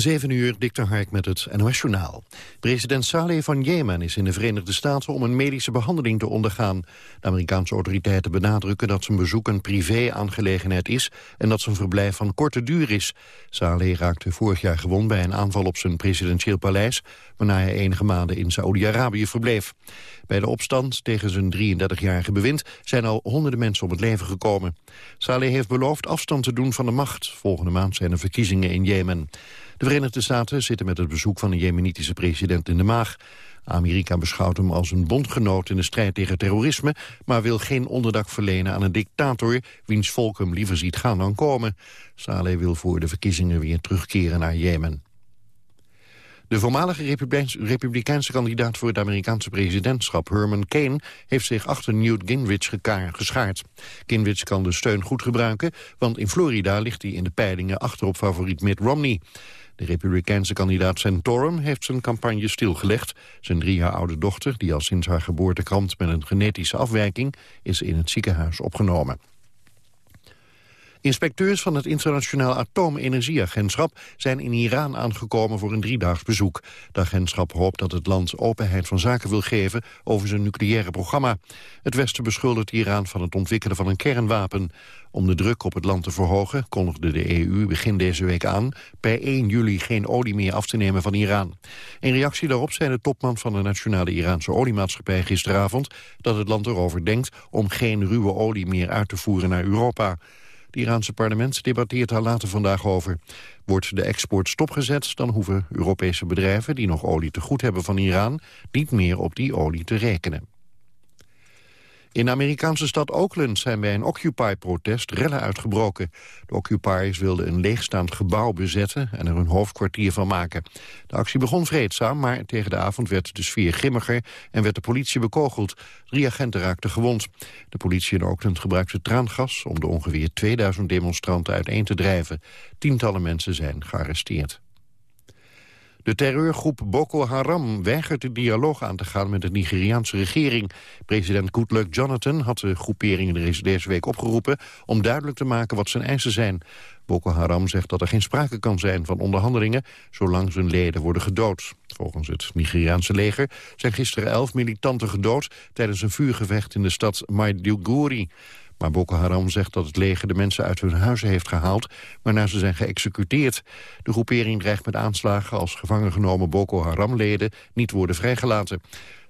7 uur, Dikter Hark met het NOS-journaal. President Saleh van Jemen is in de Verenigde Staten om een medische behandeling te ondergaan. De Amerikaanse autoriteiten benadrukken dat zijn bezoek een privé-aangelegenheid is... en dat zijn verblijf van korte duur is. Saleh raakte vorig jaar gewond bij een aanval op zijn presidentieel paleis... waarna hij enige maanden in Saoedi-Arabië verbleef. Bij de opstand tegen zijn 33-jarige bewind zijn al honderden mensen om het leven gekomen. Saleh heeft beloofd afstand te doen van de macht. Volgende maand zijn er verkiezingen in Jemen. De Verenigde Staten zitten met het bezoek van de jemenitische president in de maag. Amerika beschouwt hem als een bondgenoot in de strijd tegen terrorisme... maar wil geen onderdak verlenen aan een dictator... wiens volk hem liever ziet gaan dan komen. Saleh wil voor de verkiezingen weer terugkeren naar Jemen. De voormalige republikeinse kandidaat voor het Amerikaanse presidentschap, Herman Kane, heeft zich achter Newt Gingrich geschaard. Gingrich kan de steun goed gebruiken, want in Florida ligt hij in de peilingen achter op favoriet Mitt Romney. De republikeinse kandidaat Santorum heeft zijn campagne stilgelegd. Zijn drie jaar oude dochter, die al sinds haar geboorte kampt met een genetische afwijking, is in het ziekenhuis opgenomen. Inspecteurs van het Internationaal Atoomenergieagentschap zijn in Iran aangekomen voor een driedaags bezoek. Het agentschap hoopt dat het land openheid van zaken wil geven over zijn nucleaire programma. Het Westen beschuldigt Iran van het ontwikkelen van een kernwapen. Om de druk op het land te verhogen kondigde de EU begin deze week aan per 1 juli geen olie meer af te nemen van Iran. In reactie daarop zei de topman van de Nationale Iraanse Oliemaatschappij gisteravond dat het land erover denkt om geen ruwe olie meer uit te voeren naar Europa. Het Iraanse parlement debatteert daar later vandaag over. Wordt de export stopgezet, dan hoeven Europese bedrijven... die nog olie te goed hebben van Iran... niet meer op die olie te rekenen. In de Amerikaanse stad Oakland zijn bij een Occupy-protest rellen uitgebroken. De Occupiers wilden een leegstaand gebouw bezetten en er hun hoofdkwartier van maken. De actie begon vreedzaam, maar tegen de avond werd de sfeer grimmiger en werd de politie bekogeld. Drie agenten raakten gewond. De politie in Oakland gebruikte traangas om de ongeveer 2000 demonstranten uiteen te drijven. Tientallen mensen zijn gearresteerd. De terreurgroep Boko Haram weigert de dialoog aan te gaan met de Nigeriaanse regering. President Goodluck Jonathan had de groeperingen deze week opgeroepen om duidelijk te maken wat zijn eisen zijn. Boko Haram zegt dat er geen sprake kan zijn van onderhandelingen zolang zijn leden worden gedood. Volgens het Nigeriaanse leger zijn gisteren elf militanten gedood tijdens een vuurgevecht in de stad Maiduguri. Maar Boko Haram zegt dat het leger de mensen uit hun huizen heeft gehaald... waarna ze zijn geëxecuteerd. De groepering dreigt met aanslagen als gevangen genomen Boko Haram-leden... niet worden vrijgelaten.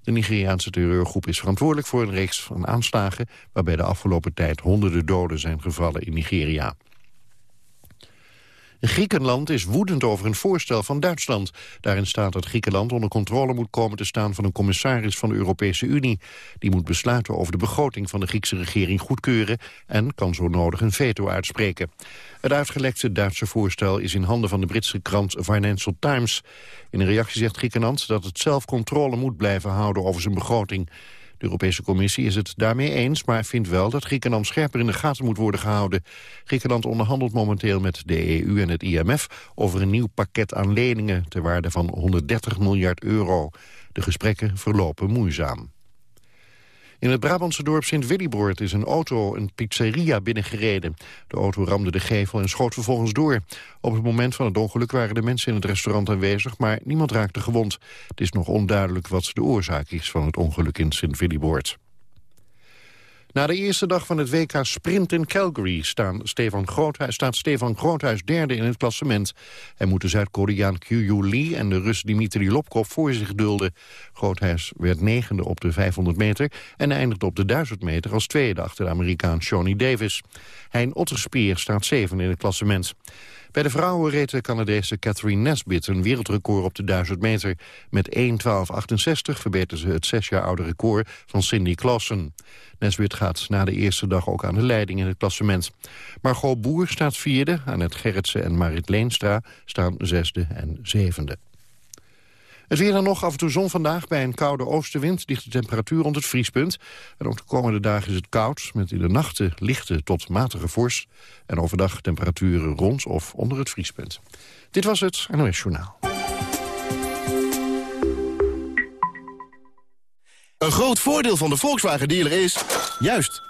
De Nigeriaanse terreurgroep is verantwoordelijk voor een reeks van aanslagen... waarbij de afgelopen tijd honderden doden zijn gevallen in Nigeria. Griekenland is woedend over een voorstel van Duitsland. Daarin staat dat Griekenland onder controle moet komen te staan van een commissaris van de Europese Unie. Die moet besluiten over de begroting van de Griekse regering goedkeuren en kan zo nodig een veto uitspreken. Het uitgelekte Duitse voorstel is in handen van de Britse krant Financial Times. In een reactie zegt Griekenland dat het zelf controle moet blijven houden over zijn begroting. De Europese Commissie is het daarmee eens, maar vindt wel dat Griekenland scherper in de gaten moet worden gehouden. Griekenland onderhandelt momenteel met de EU en het IMF over een nieuw pakket aan leningen ter waarde van 130 miljard euro. De gesprekken verlopen moeizaam. In het Brabantse dorp Sint-Willibord is een auto een pizzeria binnengereden. De auto ramde de gevel en schoot vervolgens door. Op het moment van het ongeluk waren de mensen in het restaurant aanwezig... maar niemand raakte gewond. Het is nog onduidelijk wat de oorzaak is van het ongeluk in Sint-Willibord. Na de eerste dag van het WK Sprint in Calgary staan Stefan Groothuis, staat Stefan Groothuis derde in het klassement. Hij moet de Zuid-Koreaan Kyu Lee en de Rus Dimitri Lopkov voor zich dulden. Groothuis werd negende op de 500 meter en eindigde op de 1000 meter als tweede achter de Amerikaan Shawnee Davis. Hein Otterspeer staat zeven in het klassement. Bij de vrouwen reed de Canadese Catherine Nesbitt een wereldrecord op de 1000 meter. Met 1.12.68 verbeterde ze het zes jaar oude record van Cindy Clausen. Nesbitt gaat na de eerste dag ook aan de leiding in het klassement. Margot Boer staat vierde, Annette Gerritsen en Marit Leenstra staan zesde en zevende. Het weer dan nog af en toe zon vandaag. Bij een koude oostenwind ligt de temperatuur rond het vriespunt. En ook de komende dagen is het koud, met in de nachten lichte tot matige vorst. En overdag temperaturen rond of onder het vriespunt. Dit was het NOS Journaal. Een groot voordeel van de Volkswagen dealer is... juist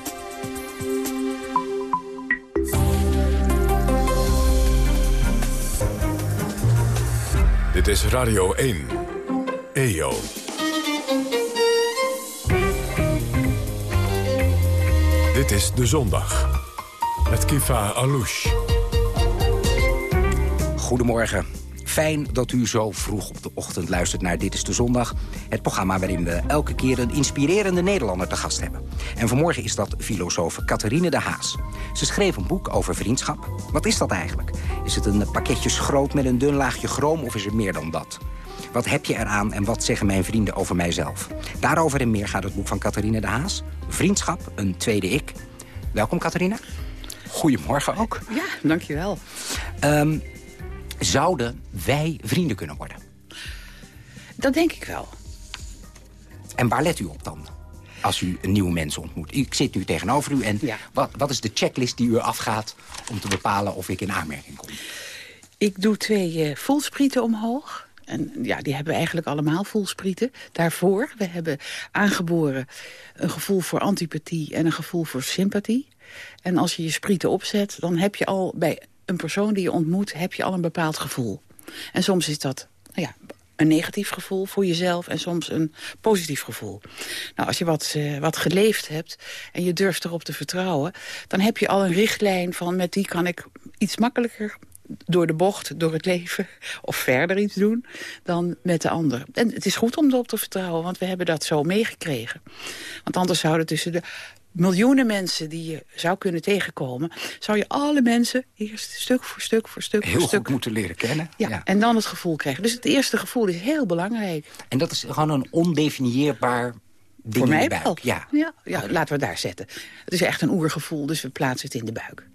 Dit is Radio 1. EO. Dit is De Zondag. Met Kifa Alouche. Goedemorgen. Fijn dat u zo vroeg op de ochtend luistert naar Dit is de Zondag. Het programma waarin we elke keer een inspirerende Nederlander te gast hebben. En vanmorgen is dat filosoof Catharine de Haas. Ze schreef een boek over vriendschap. Wat is dat eigenlijk? Is het een pakketje schroot met een dun laagje chroom of is het meer dan dat? Wat heb je eraan en wat zeggen mijn vrienden over mijzelf? Daarover en meer gaat het boek van Catharine de Haas. Vriendschap, een tweede ik. Welkom, Catharine. Goedemorgen ook. Ja, dankjewel. Um, zouden wij vrienden kunnen worden? Dat denk ik wel. En waar let u op dan? Als u een nieuwe mens ontmoet. Ik zit nu tegenover u en wat, wat is de checklist die u afgaat... om te bepalen of ik in aanmerking kom? Ik doe twee uh, voelsprieten omhoog. En ja, die hebben we eigenlijk allemaal voelsprieten. Daarvoor, we hebben aangeboren een gevoel voor antipathie en een gevoel voor sympathie. En als je je sprieten opzet, dan heb je al bij een persoon die je ontmoet, heb je al een bepaald gevoel. En soms is dat nou ja, een negatief gevoel voor jezelf en soms een positief gevoel. Nou, als je wat, uh, wat geleefd hebt en je durft erop te vertrouwen... dan heb je al een richtlijn van met die kan ik iets makkelijker door de bocht, door het leven of verder iets doen dan met de ander. En het is goed om erop te vertrouwen, want we hebben dat zo meegekregen. Want anders zouden tussen de miljoenen mensen die je zou kunnen tegenkomen... zou je alle mensen eerst stuk voor stuk voor stuk heel voor stuk... goed moeten leren kennen. Ja, en dan het gevoel krijgen. Dus het eerste gevoel is heel belangrijk. En dat is gewoon een ondefinieerbaar ding Voor mij in de buik. wel. Ja. Ja, ja, laten we daar zetten. Het is echt een oergevoel, dus we plaatsen het in de buik.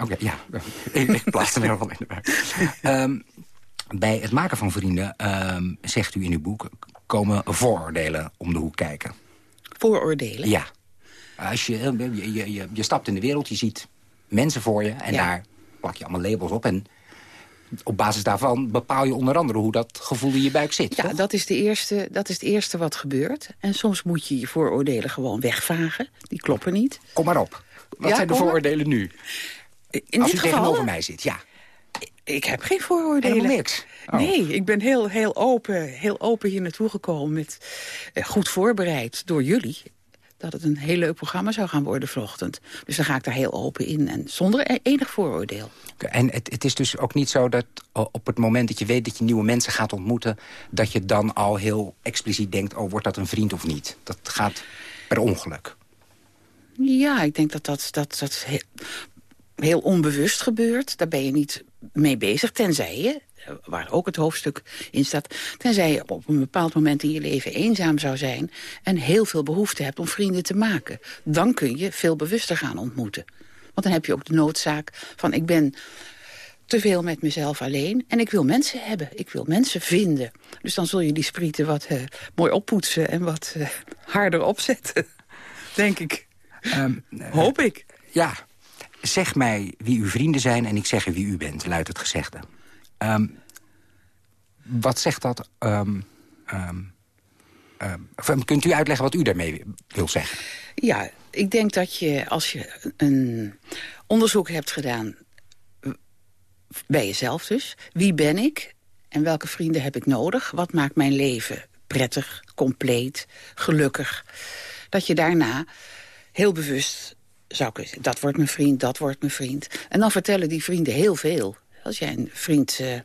Oké, ja. ik plaats hem helemaal in de buik. um, bij het maken van vrienden, um, zegt u in uw boek... komen vooroordelen om de hoek kijken. Vooroordelen? Ja. Als je, je, je, je stapt in de wereld, je ziet mensen voor je... en Ja. daar plak je allemaal labels op. En op basis daarvan bepaal je onder andere hoe dat gevoel in je buik zit. Ja, toch? dat is, de eerste, dat is het eerste wat gebeurt. En soms moet je je vooroordelen gewoon wegvagen. Die kloppen niet. Kom maar op. Wat Ja, zijn de vooroordelen nu? In Als dit u geval, tegenover mij zit, ja. Ik heb geen vooroordelen. Helemaal niks. Oh. Nee, ik ben heel, heel, open, heel open hier naartoe gekomen. Met, eh, goed voorbereid door jullie. Dat het een heel leuk programma zou gaan worden vanochtend. Dus dan ga ik daar heel open in. En zonder e- enig vooroordeel. En het, het is dus ook niet zo dat op het moment dat je weet dat je nieuwe mensen gaat ontmoeten... dat je dan al heel expliciet denkt, oh, wordt dat een vriend of niet? Dat gaat per ongeluk. Ja, ik denk dat dat... dat, dat he- heel onbewust gebeurt. Daar ben je niet mee bezig, tenzij je, waar ook het hoofdstuk in staat... tenzij je op een bepaald moment in je leven eenzaam zou zijn... en heel veel behoefte hebt om vrienden te maken. Dan kun je veel bewuster gaan ontmoeten. Want dan heb je ook de noodzaak van ik ben te veel met mezelf alleen. En ik wil mensen hebben. Ik wil mensen vinden. Dus dan zul je die sprieten wat uh, mooi oppoetsen en wat uh, harder opzetten. Denk ik. Um, Hoop ik. Ja. Zeg mij wie uw vrienden zijn en ik zeg wie u bent, luidt het gezegde. Um, wat zegt dat... Um, kunt u uitleggen wat u daarmee wil zeggen? Ja, ik denk dat je als je een onderzoek hebt gedaan bij jezelf dus. Wie ben ik en welke vrienden heb ik nodig? Wat maakt mijn leven prettig, compleet, gelukkig? Dat je daarna heel bewust zou kunnen dat wordt mijn vriend, dat wordt mijn vriend. En dan vertellen die vrienden heel veel. Als jij een vriend uh,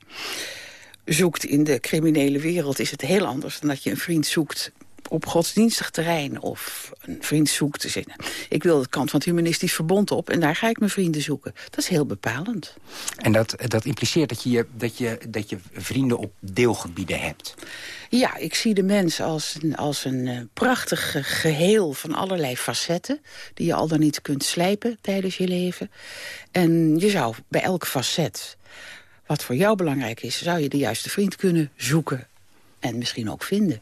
zoekt in de criminele wereld... is het heel anders dan dat je een vriend zoekt op godsdienstig terrein of een vriend zoekt. zeggen. ik wil de kant van het humanistisch verbond op en daar ga ik mijn vrienden zoeken. Dat is heel bepalend. En dat, dat impliceert dat je, dat, je, dat je vrienden op deelgebieden hebt? Ja, ik zie de mens als een, als een uh, prachtig geheel van allerlei facetten... die je al dan niet kunt slijpen tijdens je leven. En je zou bij elk facet, wat voor jou belangrijk is... zou je de juiste vriend kunnen zoeken en misschien ook vinden.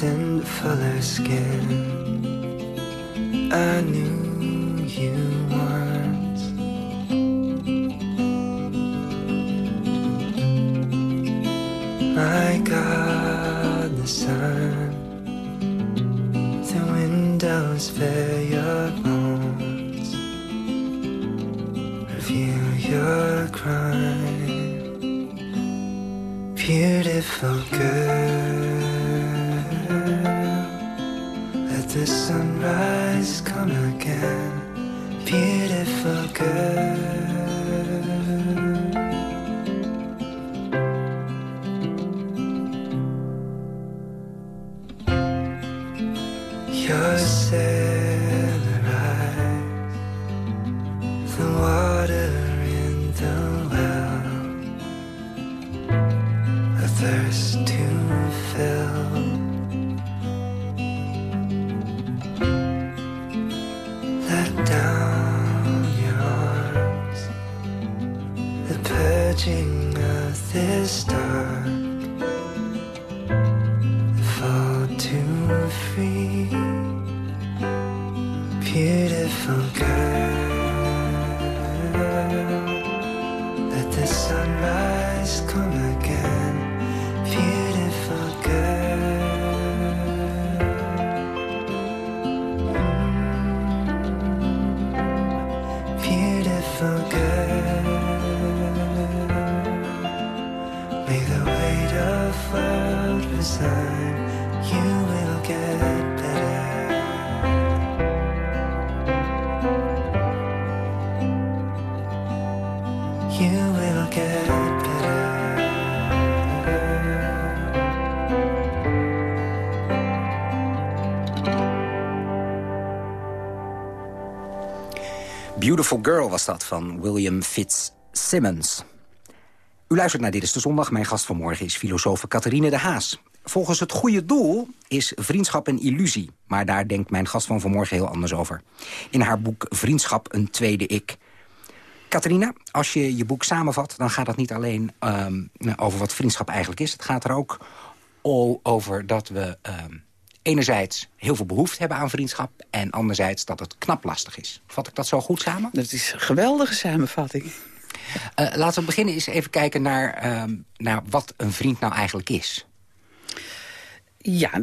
Distant fuller skin. I knew you once. My God, the sun, the windows fill your bones, reveal your crime beautiful girl. The sunrise come again, beautiful girl. Beautiful Girl was dat van William Fitzsimmons. U luistert naar Dit is de Zondag. Mijn gast vanmorgen is filosoof Catharine de Haas. Volgens het goede doel is vriendschap een illusie. Maar daar denkt mijn gast van vanmorgen heel anders over. In haar boek Vriendschap een tweede ik... Catharina, als je je boek samenvat... dan gaat het niet alleen um, over wat vriendschap eigenlijk is. Het gaat er ook over dat we um, enerzijds heel veel behoefte hebben aan vriendschap... en anderzijds dat het knap lastig is. Vat ik dat zo goed samen? Dat is een geweldige samenvatting. Uh, laten we beginnen eens even kijken naar, um, naar wat een vriend nou eigenlijk is. Ja,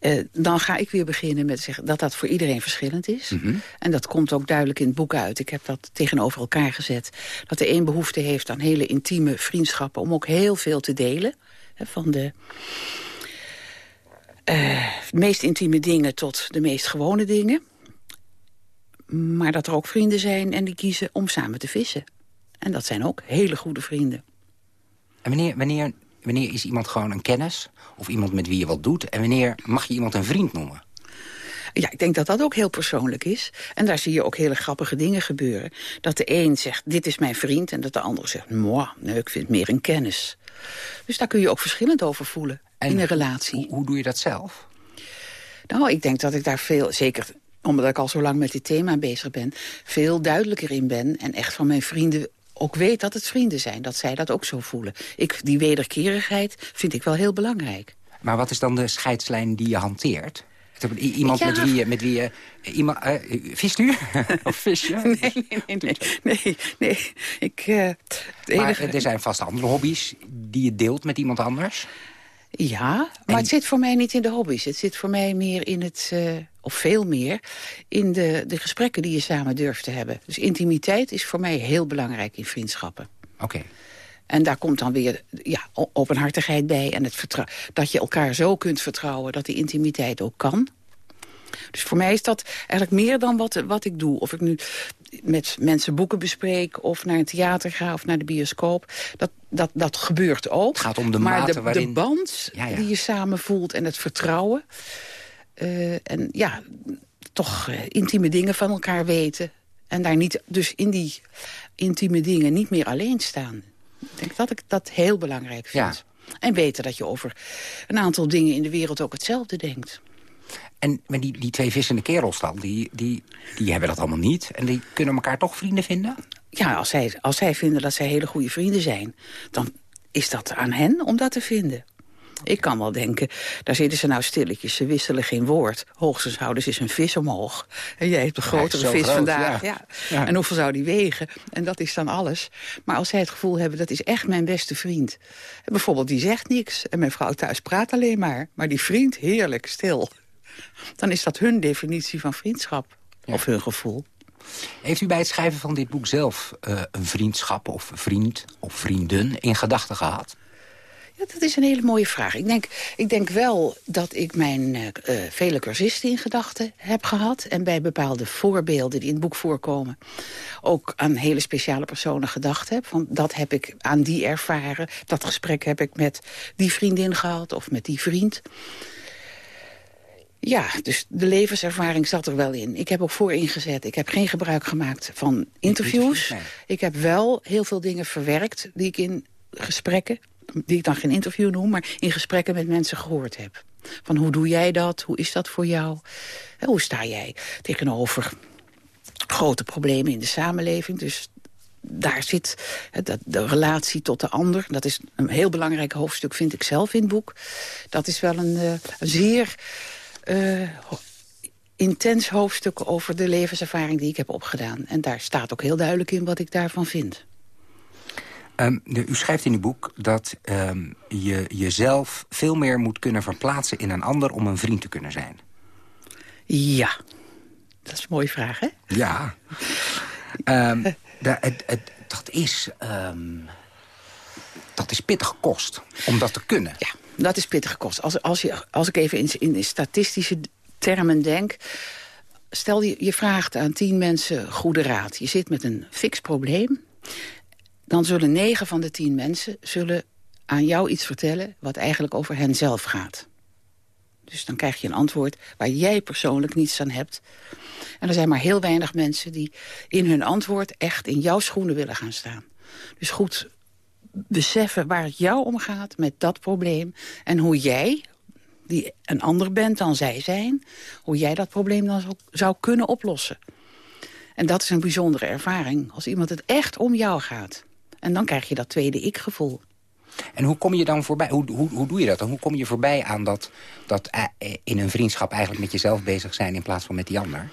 Eh, dan ga ik weer beginnen met zeggen dat dat voor iedereen verschillend is. Mhm. En dat komt ook duidelijk in het boek uit. Ik heb dat tegenover elkaar gezet. Dat de een behoefte heeft aan hele intieme vriendschappen... om ook heel veel te delen. Hè, van de eh, meest intieme dingen tot de meest gewone dingen. Maar dat er ook vrienden zijn en die kiezen om samen te vissen. En dat zijn ook hele goede vrienden. En wanneer, wanneer, wanneer is iemand gewoon een kennis? Of iemand met wie je wat doet? En wanneer mag je iemand een vriend noemen? Ja, ik denk dat dat ook heel persoonlijk is. En daar zie je ook hele grappige dingen gebeuren. Dat de een zegt, dit is mijn vriend. En dat de ander zegt, moi, nee, ik vind het meer een kennis. Dus daar kun je ook verschillend over voelen in een relatie. Hoe, hoe doe je dat zelf? Nou, ik denk dat ik daar veel, zeker omdat ik al zo lang met dit thema bezig ben... veel duidelijker in ben en echt van mijn vrienden ook weet dat het vrienden zijn. Dat zij dat ook zo voelen. Ik, die wederkerigheid vind ik wel heel belangrijk. Maar wat is dan de scheidslijn die je hanteert? Iemand Ja. met wie je... Met wie je iemand, eh, vist u? of vis je? Nee, nee, nee, nee, nee. Ik, eh, Maar er zijn vast andere hobby's die je deelt met iemand anders. Ja, maar het zit voor mij niet in de hobby's. Het zit voor mij meer in het, eh, of veel meer, in de, de gesprekken die je samen durft te hebben. Dus intimiteit is voor mij heel belangrijk in vriendschappen. Oké. En daar komt dan weer ja, openhartigheid bij. En het dat je elkaar zo kunt vertrouwen dat die intimiteit ook kan. Dus voor mij is dat eigenlijk meer dan wat, wat ik doe. Of ik nu met mensen boeken bespreek... of naar een theater ga of naar de bioscoop. Dat, dat, dat gebeurt ook. Het gaat om de maar mate de, waarin- de band Ja, ja. die je samen voelt en het vertrouwen... eh, en ja, toch eh, intieme dingen van elkaar weten. En daar niet, dus in die intieme dingen niet meer alleen staan. Ik denk dat ik dat heel belangrijk vind. En weten dat je over een aantal dingen in de wereld ook hetzelfde denkt. En maar die, die twee vissende kerels dan, die, die, die hebben dat allemaal niet. En die kunnen elkaar toch vrienden vinden? Ja, als zij, als zij vinden dat zij hele goede vrienden zijn... dan is dat aan hen om dat te vinden. Ik kan wel denken, daar zitten ze nou stilletjes, ze wisselen geen woord. Hoogstens houden ze eens een vis omhoog. En jij hebt een grotere vis groot, vandaag. ja. Ja. Ja. En hoeveel zou die wegen? En dat is dan alles. Maar als zij het gevoel hebben, dat is echt mijn beste vriend. En bijvoorbeeld, die zegt niks. En mijn vrouw thuis praat alleen maar. Maar die vriend, heerlijk, stil. Dan is dat hun definitie van vriendschap. Of hun gevoel. Heeft u bij het schrijven van dit boek zelf eh, een vriendschap of vriend of vrienden in gedachten gehad? Ja, dat is een hele mooie vraag. Ik denk, ik denk wel dat ik mijn eh, eh, vele cursisten in gedachten heb gehad. En bij bepaalde voorbeelden die in het boek voorkomen... ook aan hele speciale personen gedacht heb. Van, dat heb ik aan die ervaren. Dat gesprek heb ik met die vriendin gehad of met die vriend. Ja, dus de levenservaring zat er wel in. Ik heb ook voor ingezet. Ik heb geen gebruik gemaakt van interviews. Ik heb wel heel veel dingen verwerkt die ik in gesprekken... die ik dan geen interview noem, maar in gesprekken met mensen gehoord heb. Van hoe doe jij dat? Hoe is dat voor jou? En hoe sta jij tegenover grote problemen in de samenleving? Dus daar zit de relatie tot de ander. Dat is een heel belangrijk hoofdstuk, vind ik zelf in het boek. Dat is wel een, eh, een zeer intens hoofdstuk over de levenservaring die ik heb opgedaan. En daar staat ook heel duidelijk in wat ik daarvan vind. Ehm, de- u schrijft in uw boek dat ehm, je jezelf veel meer moet kunnen verplaatsen in een ander om een vriend te kunnen zijn. Ja, dat is een mooie vraag, hè? Ja. Ehm, da- het, het- dat, is, dat is pittige kost om dat te kunnen. Ja, dat is pittige kost. Als, als, je, als ik even in, in statistische termen denk... stel je, je vraagt aan tien mensen goede raad. Je zit met een fix probleem. Dan zullen negen van de tien mensen zullen aan jou iets vertellen... wat eigenlijk over hen zelf gaat. Dus dan krijg je een antwoord waar jij persoonlijk niets aan hebt. En er zijn maar heel weinig mensen die in hun antwoord... echt in jouw schoenen willen gaan staan. Dus goed beseffen waar het jou om gaat met dat probleem... en hoe jij, die een ander bent dan zij zijn... hoe jij dat probleem dan zou, zou kunnen oplossen. En dat is een bijzondere ervaring, als iemand het echt om jou gaat. En dan krijg je dat tweede ik-gevoel. En hoe kom je dan voorbij? Hoe, hoe, hoe doe je dat dan? Hoe kom je voorbij aan dat, dat eh, in een vriendschap eigenlijk met jezelf bezig zijn in plaats van met die ander?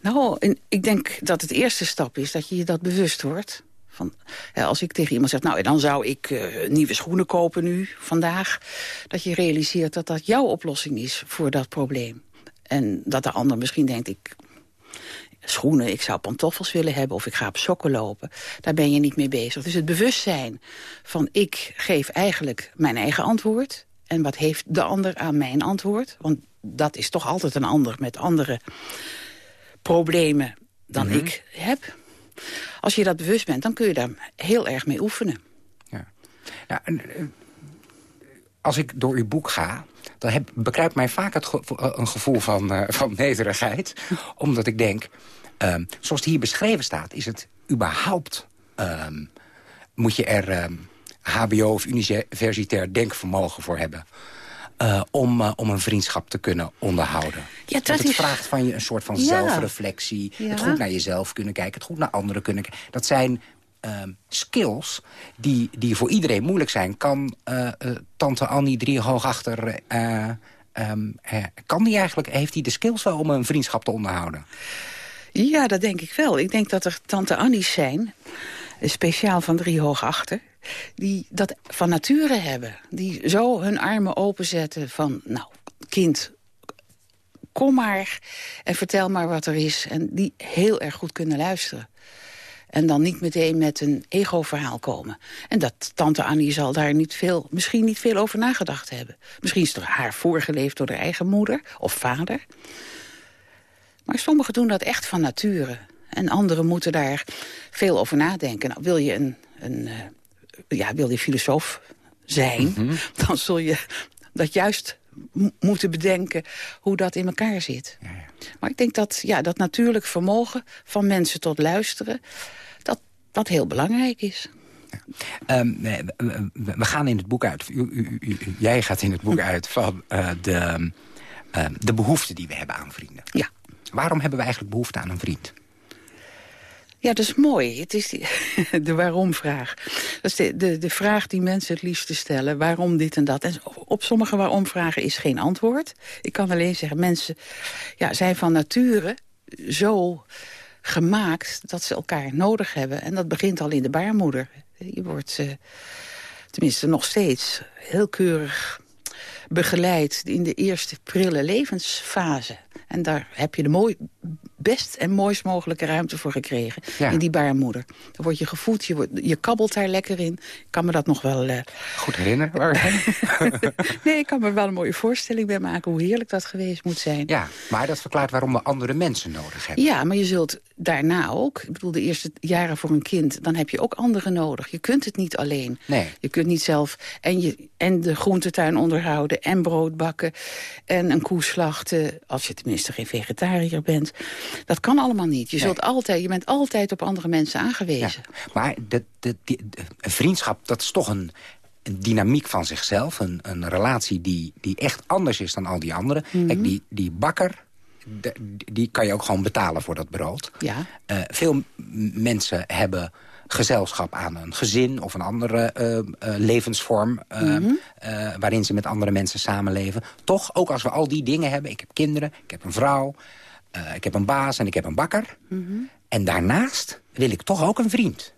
Nou, en ik denk dat het eerste stap is dat je je dat bewust wordt. Van, hè, als ik tegen iemand zeg, nou, dan zou ik eh, nieuwe schoenen kopen nu, vandaag. Dat je realiseert dat dat jouw oplossing is voor dat probleem. En dat de ander misschien denkt, ik schoenen, ik zou pantoffels willen hebben... of ik ga op sokken lopen. Daar ben je niet mee bezig. Dus het bewustzijn van ik geef eigenlijk mijn eigen antwoord... en wat heeft de ander aan mijn antwoord? Want dat is toch altijd een ander met andere problemen dan Mhm. ik heb. Als je dat bewust bent, dan kun je daar heel erg mee oefenen. Ja, eh, als ik door uw boek ga, dan heb, bekruipt mij vaak het ge- eh, een gevoel van, eh, van nederigheid. omdat ik denk, ehm, zoals het hier beschreven staat, is het überhaupt... ehm, moet je er ehm, hbo of universitair denkvermogen voor hebben... eh, om, eh, om een vriendschap te kunnen onderhouden. Ja, Want dat het is- vraagt van je een soort van Ja. zelfreflectie. Ja. Het goed naar jezelf kunnen kijken, het goed naar anderen kunnen kijken. Dat zijn ehm, skills die, die voor iedereen moeilijk zijn. Kan eh, eh, tante Annie drie hoog achter... eh, ehm, eh, kan die eigenlijk, heeft hij de skills wel om een vriendschap te onderhouden? Ja, dat denk ik wel. Ik denk dat er tante Annie's zijn, speciaal van drie hoog achter... die dat van nature hebben. Die zo hun armen openzetten van, nou, kind, kom maar en vertel maar wat er is. En die heel erg goed kunnen luisteren. En dan niet meteen met een ego-verhaal komen. En dat tante Annie zal daar niet veel, misschien niet veel over nagedacht hebben. Misschien is het haar voorgeleefd door haar eigen moeder of vader. Maar sommigen doen dat echt van nature. En anderen moeten daar veel over nadenken. Nou, wil je een, een eh, ja, wil je filosoof zijn, dan zul je dat juist moeten bedenken hoe dat in elkaar zit. Maar ik denk dat ja, dat natuurlijk vermogen van mensen tot luisteren... dat, dat heel belangrijk is. Ehm, we, gaan in het boek uit, u, u- u- jij gaat in het boek uit van eh, de, ehm, de behoeften die we hebben aan vrienden. Ja. Waarom hebben we eigenlijk behoefte aan een vriend? Ja, dat is mooi. Het is de waarom-vraag. Dat is de, de, de vraag die mensen het liefste stellen. Waarom dit en dat? En op sommige waarom-vragen is geen antwoord. Ik kan alleen zeggen, mensen ja, zijn van nature zo gemaakt dat ze elkaar nodig hebben. En dat begint al in de baarmoeder. Je wordt, eh, tenminste nog steeds, heel keurig begeleid in de eerste prille levensfase. En daar heb je de mooi, best en mooist mogelijke ruimte voor gekregen. Ja. In die baarmoeder. Dan word je gevoed, je, wordt, je kabbelt daar lekker in. Ik kan me dat nog wel... eh, Goed herinneren? nee, ik kan me wel een mooie voorstelling bij maken... hoe heerlijk dat geweest moet zijn. ja, maar dat verklaart waarom we andere mensen nodig hebben. Ja, maar je zult daarna ook... ik bedoel, de eerste jaren voor een kind... dan heb je ook anderen nodig. Je kunt het niet alleen. Nee. Je kunt niet zelf en, je, en de groentetuin onderhouden... en brood bakken en een koe slachten... als je tenminste geen vegetariër bent. Dat kan allemaal niet. Je, zult altijd, je bent altijd op andere mensen aangewezen. Maar de, de, vriendschap, dat is toch een, een dynamiek van zichzelf. Een, een relatie die, die echt anders is dan al die anderen. Kijk, die, die bakker, de- die kan je ook gewoon betalen voor dat brood. Ja. Eh, veel mensen hebben gezelschap aan een gezin of een andere eh, eh, levensvorm... Mhm. waarin ze met andere mensen samenleven. Toch, ook als we al die dingen hebben... ik heb kinderen, ik heb een vrouw, eh, ik heb een baas en ik heb een bakker... Mhm. en daarnaast wil ik toch ook een vriend.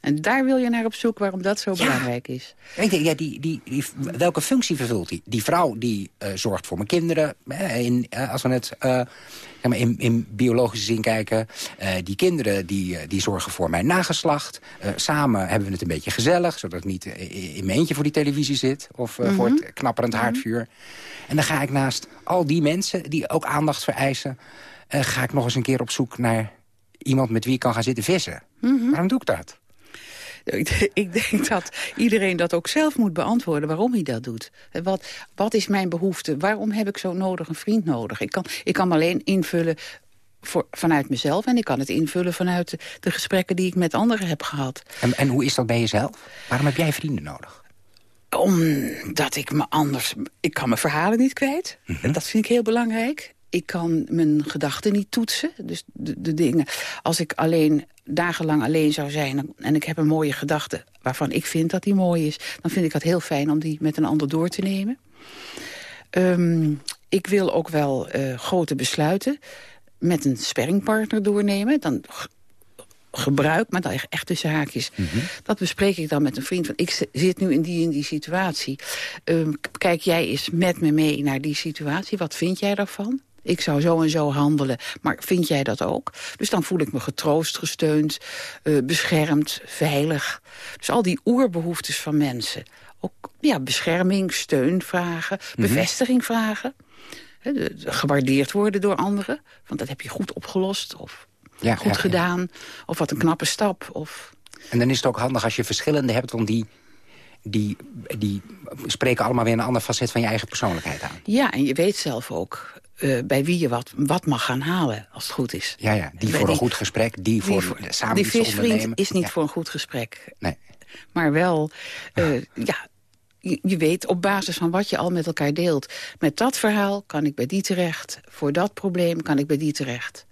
En daar wil je naar op zoek waarom dat zo belangrijk is. Ik denk, ja, die, die, die, welke functie vervult die? Die vrouw die eh, zorgt voor mijn kinderen. eh, in, als we het eh, zeg maar in, in biologische zin kijken. Die kinderen die, die zorgen voor mijn nageslacht. Samen hebben we het een beetje gezellig. Zodat ik niet in mijn eentje voor die televisie zit. Of voor het knapperend haardvuur. En dan ga ik naast al die mensen die ook aandacht vereisen... eh, ga ik nog eens een keer op zoek naar iemand met wie ik kan gaan zitten vissen. Waarom doe ik dat? Ik denk dat iedereen dat ook zelf moet beantwoorden waarom hij dat doet. Wat, wat is mijn behoefte? Waarom heb ik zo nodig een vriend nodig? Ik kan, ik kan me alleen invullen voor, vanuit mezelf... en ik kan het invullen vanuit de, de gesprekken die ik met anderen heb gehad. En, en hoe is dat bij jezelf? Waarom heb jij vrienden nodig? Omdat ik me anders... Ik kan mijn verhalen niet kwijt. En dat vind ik heel belangrijk. Ik kan mijn gedachten niet toetsen. Dus de, de dingen... Als ik alleen dagenlang alleen zou zijn... en ik heb een mooie gedachte waarvan ik vind dat die mooi is... dan vind ik het heel fijn om die met een ander door te nemen. Ehm, ik wil ook wel eh, grote besluiten met een sparringpartner doornemen. Dan gebruik, maar dan echt tussen haakjes. Dat bespreek ik dan met een vriend. Van, ik zit nu in die in die situatie. Ehm, kijk jij eens met me mee naar die situatie. Wat vind jij daarvan? Ik zou zo en zo handelen, maar vind jij dat ook? Dus dan voel ik me getroost, gesteund, eh, beschermd, veilig. Dus al die oerbehoeftes van mensen. Ook ja, bescherming, steun vragen, bevestiging vragen. Hè, de- de- gewaardeerd worden door anderen. Want dat heb je goed opgelost of Ja, goed ja, ja. gedaan. Of wat een knappe stap. Of... En dan is het ook handig als je verschillende hebt, want die, die, die spreken allemaal weer een ander facet van je eigen persoonlijkheid aan. Ja, en je weet zelf ook eh, bij wie je wat, wat mag gaan halen, als het goed is. Ja, ja, die Bij voor een die- goed gesprek, die voor, samen die visvriend is niet Ja. voor een goed gesprek. Nee. Maar wel, eh, ja, je, je weet op basis van wat je al met elkaar deelt. Met dat verhaal kan ik bij die terecht. Voor dat probleem kan ik bij die terecht.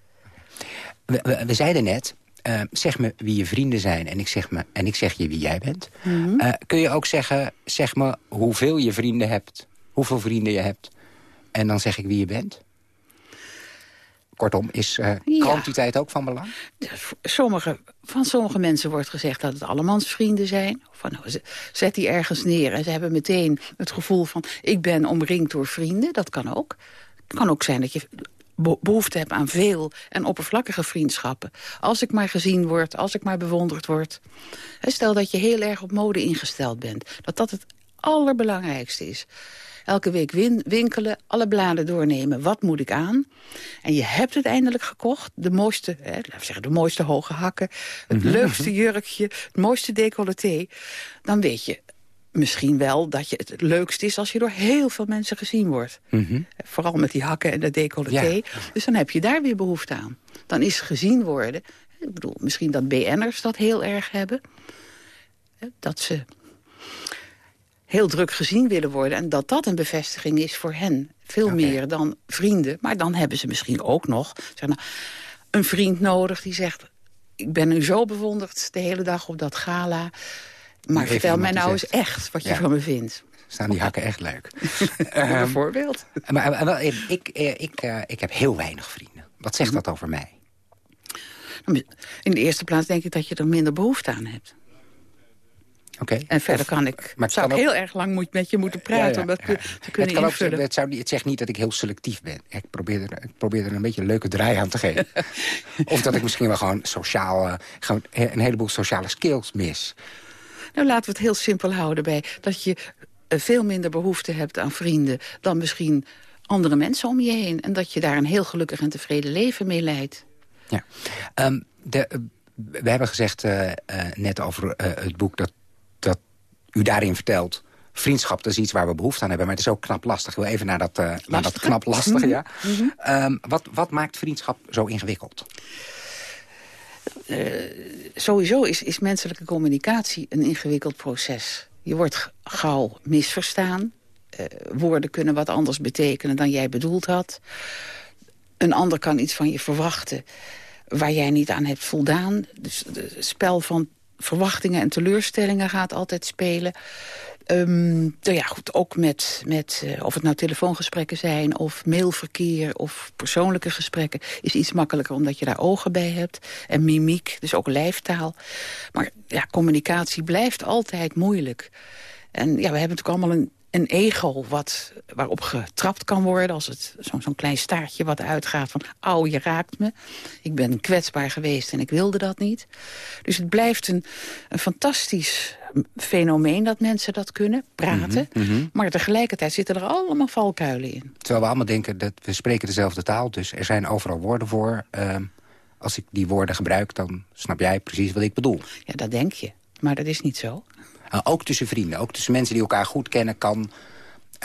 We, we, we zeiden net, eh, zeg me wie je vrienden zijn en ik zeg, me, en ik zeg je wie jij bent. Mhm. Eh, kun je ook zeggen, zeg me hoeveel je vrienden hebt, hoeveel vrienden je hebt. En dan zeg ik wie je bent. Kortom, is Ja. kwantiteit ook van belang? Sommige, van sommige mensen wordt gezegd dat het allemans vrienden zijn. Van, ze- zet die ergens neer en ze hebben meteen het gevoel van... ik ben omringd door vrienden, dat kan ook. Het kan ook zijn dat je behoefte hebt aan veel en oppervlakkige vriendschappen. Als ik maar gezien word, als ik maar bewonderd word. Stel dat je heel erg op mode ingesteld bent. Dat dat het allerbelangrijkste is. Elke week win- winkelen, alle bladen doornemen. Wat moet ik aan? En je hebt het eindelijk gekocht. De mooiste, hè, laten we zeggen, de mooiste hoge hakken. Het leukste jurkje, het mooiste decolleté. Dan weet je misschien wel dat je het leukst is... als je door heel veel mensen gezien wordt. Vooral met die hakken en de decolleté. Ja. Dus dan heb je daar weer behoefte aan. Dan is gezien worden... Ik bedoel, misschien dat BN'ers dat heel erg hebben. Dat ze heel druk gezien willen worden. En dat dat een bevestiging is voor hen. Veel meer dan vrienden. Maar dan hebben ze misschien ook nog zeg nou, een vriend nodig die zegt... ik ben nu zo bewonderd de hele dag op dat gala. Maar Even vertel mij nou eens echt wat je Ja. van me vindt. Staan die hakken echt leuk. Ehm, Bijvoorbeeld. Maar eh, wel, eh, ik, eh, ik, ik heb heel weinig vrienden. Wat zegt Mhm. dat over mij? In de eerste plaats denk ik dat je er minder behoefte aan hebt. Oké. En verder Of- kan ik, maar zou ik ook- heel erg lang moet, met je moeten praten... Ja, ja, om dat ja. te, te kunnen het, kan ook, invullen. het, zou, niet- het zegt niet dat ik heel selectief ben. Ik probeer, er, ik probeer er een beetje een leuke draai aan te geven. of dat ik misschien wel gewoon sociaal... gewoon een heleboel sociale skills mis. Nou, laten we het heel simpel houden bij dat je eh, veel minder behoefte hebt aan vrienden... dan misschien andere mensen om je heen. En dat je daar een heel gelukkig en tevreden leven mee leidt. Ja. Ehm, de, eh, we hebben gezegd eh, net over het boek dat, dat u daarin vertelt... Vriendschap, dat is iets waar we behoefte aan hebben. Maar het is ook knap lastig. Ik wil even naar dat, naar dat knap lastig, Mhm. ja. Ehm, wat, wat maakt vriendschap zo ingewikkeld? Eh, sowieso is, is menselijke communicatie een ingewikkeld proces. Je wordt gauw misverstaan. Eh, woorden kunnen wat anders betekenen dan jij bedoeld had. Een ander kan iets van je verwachten waar jij niet aan hebt voldaan. Dus het spel van verwachtingen en teleurstellingen gaat altijd spelen. Ehm, nou ja, goed, ook met, met eh, of het nou telefoongesprekken zijn... of mailverkeer of persoonlijke gesprekken... is iets makkelijker omdat je daar ogen bij hebt. En mimiek, dus ook lijftaal. Maar ja, communicatie blijft altijd moeilijk. En ja, we hebben natuurlijk allemaal een, een ego wat, waarop getrapt kan worden... als het zo'n klein staartje wat uitgaat van... auw, je raakt me. Ik ben kwetsbaar geweest en ik wilde dat niet. Dus het blijft een, een fantastisch fenomeen dat mensen dat kunnen, praten. Mhm, Maar tegelijkertijd zitten er allemaal valkuilen in. Terwijl we allemaal denken dat we spreken dezelfde taal. Dus er zijn overal woorden voor. Ehm, als ik die woorden gebruik, dan snap jij precies wat ik bedoel. Ja, dat denk je. Maar dat is niet zo. Uh, ook tussen vrienden, ook tussen mensen die elkaar goed kennen... kan,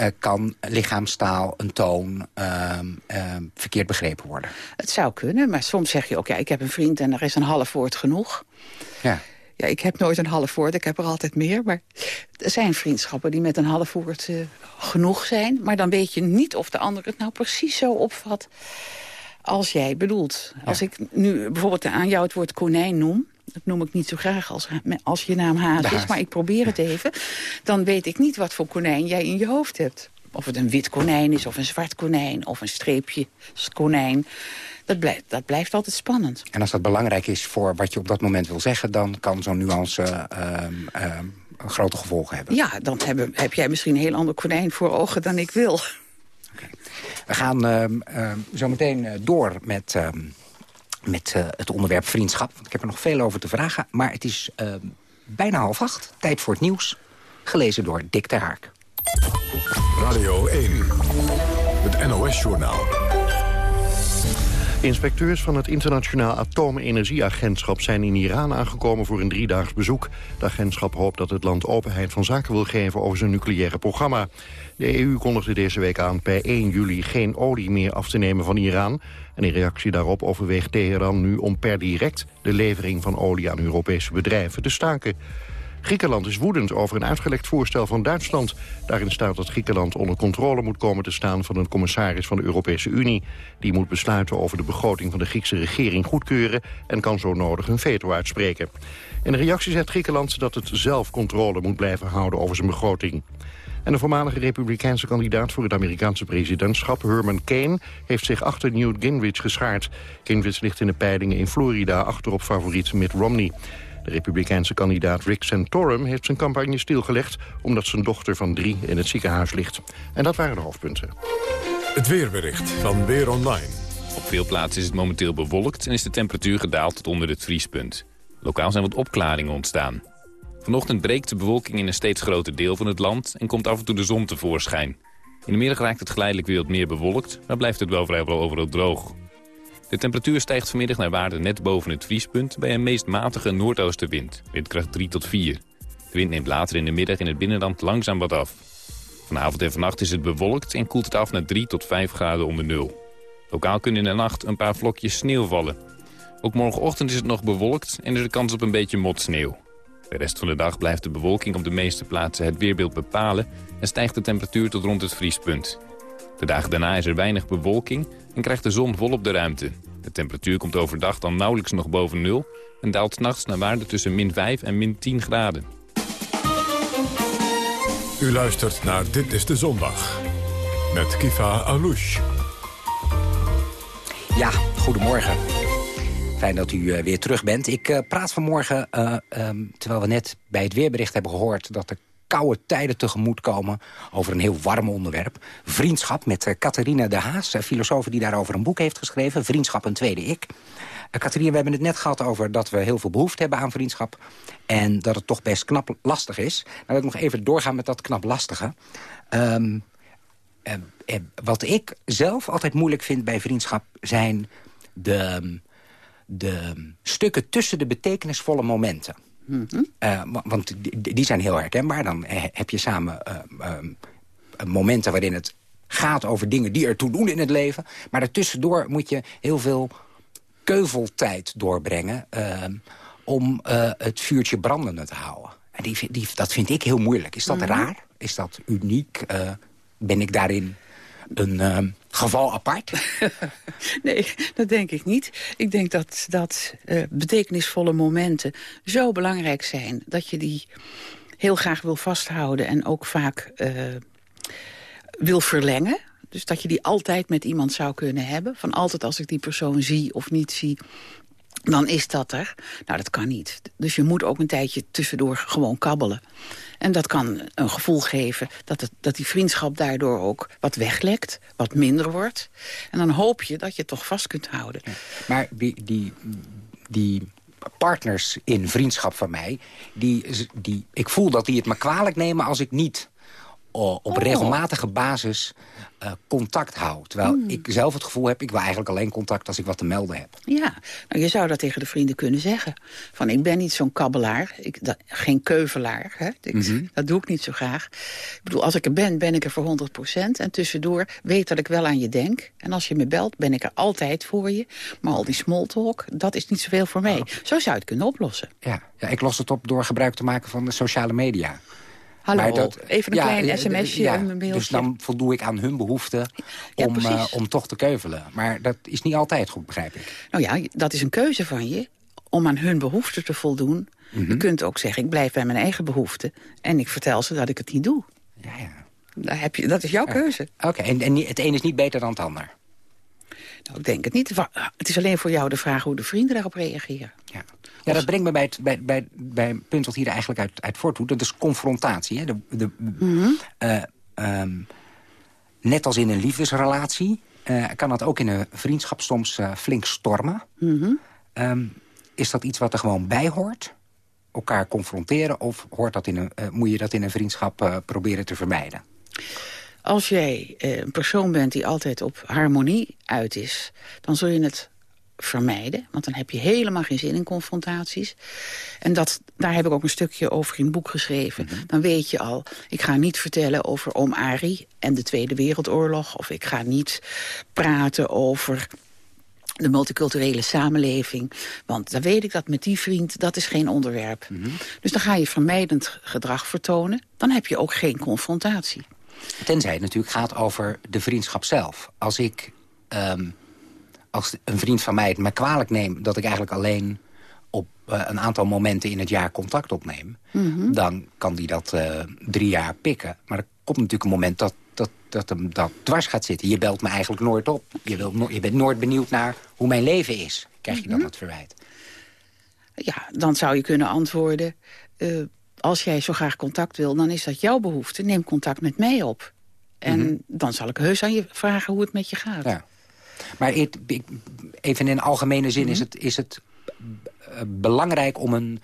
uh, kan lichaamstaal, een toon, ehm, ehm, verkeerd begrepen worden. Het zou kunnen, maar soms zeg je ook... ja, ik heb een vriend en er is een half woord genoeg. Ja. Ja, ik heb nooit een half woord, ik heb er altijd meer. Maar er zijn vriendschappen die met een half woord uh, genoeg zijn. Maar dan weet je niet of de ander het nou precies zo opvat als jij bedoelt. Ja. Als ik nu bijvoorbeeld aan jou het woord konijn noem... dat noem ik niet zo graag als, als je naam Haas is, maar ik probeer het even... dan weet ik niet wat voor konijn jij in je hoofd hebt. Of het een wit konijn is, of een zwart konijn, of een streepje konijn. Dat blijft, dat blijft altijd spannend. En als dat belangrijk is voor wat je op dat moment wil zeggen... dan kan zo'n nuance ehm, ehm, grote gevolgen hebben. Ja, dan heb, heb jij misschien een heel ander konijn voor ogen dan ik wil. We gaan ehm, zo meteen eh, door met, met eh, het onderwerp vriendschap. Want ik heb er nog veel over te vragen. Maar het is ehm, bijna half acht. Tijd voor het nieuws. Gelezen door Dick ter Haak. Radio 1, het NOS-journaal. Inspecteurs van het Internationaal Atoomenergieagentschap zijn in Iran aangekomen voor een driedaags bezoek. Het agentschap hoopt dat het land openheid van zaken wil geven over zijn nucleaire programma. De EU kondigde deze week aan per 1 juli geen olie meer af te nemen van Iran. En in reactie daarop overweegt Teheran nu om per direct de levering van olie aan Europese bedrijven te staken. Griekenland is woedend over een uitgelekt voorstel van Duitsland. Daarin staat dat Griekenland onder controle moet komen te staan... van een commissaris van de Europese Unie. Die moet besluiten over de begroting van de Griekse regering goedkeuren... en kan zo nodig een veto uitspreken. In reactie zegt Griekenland dat het zelf controle moet blijven houden over zijn begroting. En de voormalige republikeinse kandidaat voor het Amerikaanse presidentschap, Herman Kane, heeft zich achter Newt Gingrich geschaard. Gingrich ligt in de peilingen in Florida achterop favoriet Mitt Romney. De republikeinse kandidaat Rick Santorum heeft zijn campagne stilgelegd... omdat zijn dochter van drie in het ziekenhuis ligt. En dat waren de hoofdpunten. Het weerbericht van Weer Online. Op veel plaatsen is het momenteel bewolkt en is de temperatuur gedaald tot onder het vriespunt. Lokaal zijn wat opklaringen ontstaan. Vanochtend breekt de bewolking in een steeds groter deel van het land... en komt af en toe de zon tevoorschijn. In de middag raakt het geleidelijk weer wat meer bewolkt... maar blijft het wel vrijwel overal droog. De temperatuur stijgt vanmiddag naar waarde net boven het vriespunt... bij een meest matige noordoostenwind, windkracht 3 tot 4. De wind neemt later in de middag in het binnenland langzaam wat af. Vanavond en vannacht is het bewolkt en koelt het af naar 3 tot 5 graden onder nul. Lokaal kunnen in de nacht een paar vlokjes sneeuw vallen. Ook morgenochtend is het nog bewolkt en er is kans op een beetje motsneeuw. De rest van de dag blijft de bewolking op de meeste plaatsen het weerbeeld bepalen... en stijgt de temperatuur tot rond het vriespunt. De dagen daarna is er weinig bewolking en krijgt de zon volop de ruimte. De temperatuur komt overdag dan nauwelijks nog boven nul... en daalt s'nachts naar waarde tussen min 5 en min 10 graden. U luistert naar Dit is de Zondag. Met Kifa Alouche. Ja, goedemorgen. Fijn dat u eh, weer terug bent. Ik uh, praat vanmorgen, uh, um, terwijl we net bij het weerbericht hebben gehoord... dat er koude tijden tegemoet komen over een heel warm onderwerp. Vriendschap met Catharina de Haas, filosoof die daarover een boek heeft geschreven. Vriendschap een tweede ik. Catharina, we hebben het net gehad over dat we heel veel behoefte hebben aan vriendschap. En dat het toch best knap lastig is. Nou wil ik nog even doorgaan met dat knap lastige. Uh, wat ik zelf altijd moeilijk vind bij vriendschap zijn de, de stukken tussen de betekenisvolle momenten. Mm -hmm. uh, want die, die, zijn heel herkenbaar. Dan heb je samen uh, uh, momenten waarin het gaat over dingen die ertoe doen in het leven. Maar daartussendoor moet je heel veel keuveltijd doorbrengen... om het vuurtje brandende te houden. En die, die, dat vind ik heel moeilijk. Is dat mm -hmm. raar? Is dat uniek? ben ik daarin een uh, geval apart? nee, dat denk ik niet. Ik denk dat, dat uh, betekenisvolle momenten zo belangrijk zijn... dat je die heel graag wil vasthouden en ook vaak uh, wil verlengen. Dus dat je die altijd met iemand zou kunnen hebben. Van altijd als ik die persoon zie of niet zie, dan is dat er. Nou, dat kan niet. Dus je moet ook een tijdje tussendoor gewoon kabbelen. En dat kan een gevoel geven dat, het, dat die vriendschap daardoor ook wat weglekt, wat minder wordt. En dan hoop je dat je het toch vast kunt houden. Maar die, die, die partners in vriendschap van mij, die, die, ik voel dat die het me kwalijk nemen als ik niet op oh. regelmatige basis uh, contact hou. Terwijl Hmm. mm. ik zelf het gevoel heb, ik wil eigenlijk alleen contact als ik wat te melden heb. Ja, nou, je zou dat tegen de vrienden kunnen zeggen. Van ik ben niet zo'n kabbelaar, ik, dat, geen keuvelaar. Hè? Ik, mm -hmm. Dat doe ik niet zo graag. Ik bedoel, als ik er ben, ben ik er voor 100 procent. En tussendoor weet dat ik wel aan je denk. En als je me belt, ben ik er altijd voor je. Maar al die smalltalk, dat is niet zoveel voor mij. Oh. Zo zou je het kunnen oplossen. Ja, ja, ik los het op door gebruik te maken van de sociale media. Hallo, dat, even een ja, klein sms'je ja, een mailtje. Dus dan voldoe ik aan hun behoefte ja, om, uh, om toch te keuvelen. Maar dat is niet altijd goed, begrijp ik. Nou ja, dat is een keuze van je om aan hun behoefte te voldoen. Mm Mhm. -hmm. Je kunt ook zeggen, ik blijf bij mijn eigen behoeften... en ik vertel ze dat ik het niet doe. Ja, ja. Daar heb je, dat is jouw keuze. Oké, en, en het een is niet beter dan het ander? Nou, ik denk het niet. Het is alleen voor jou de vraag hoe de vrienden daarop reageren. Ja. Ja, dat brengt me bij het, bij, bij, bij punt wat hier eigenlijk uit, uit voortdoet. Dat is confrontatie. Hè? De, de, eh, ehm, net als in een liefdesrelatie... eh, kan dat ook in een vriendschap soms eh, flink stormen. Ehm, is dat iets wat er gewoon bij hoort? Elkaar confronteren? Of hoort dat in een, moet je dat in een vriendschap proberen te vermijden? Als jij eh, een persoon bent die altijd op harmonie uit is... dan zul je het vermijden, want dan heb je helemaal geen zin in confrontaties. En dat, daar heb ik ook een stukje over in het boek geschreven. Dan weet je al, ik ga niet vertellen over oom Arie en de Tweede Wereldoorlog... of ik ga niet praten over de multiculturele samenleving. Want dan weet ik dat met die vriend, dat is geen onderwerp. Dus dan ga je vermijdend gedrag vertonen. Dan heb je ook geen confrontatie. Tenzij het natuurlijk gaat over de vriendschap zelf. Als ik, ehm, als een vriend van mij het me kwalijk neemt... dat ik eigenlijk alleen op eh, een aantal momenten in het jaar contact opneem... dan kan die dat eh, drie jaar pikken. Maar er komt natuurlijk een moment dat, dat, dat hem dat dwars gaat zitten. Je belt me eigenlijk nooit op. Je, wilt no- je bent nooit benieuwd naar hoe mijn leven is. Krijg je dan het verwijt. Ja, dan zou je kunnen antwoorden... eh, als jij zo graag contact wil, dan is dat jouw behoefte. Neem contact met mij op. En dan zal ik heus aan je vragen hoe het met je gaat. Ja. Maar even in algemene zin is het, is het eh, belangrijk om, een,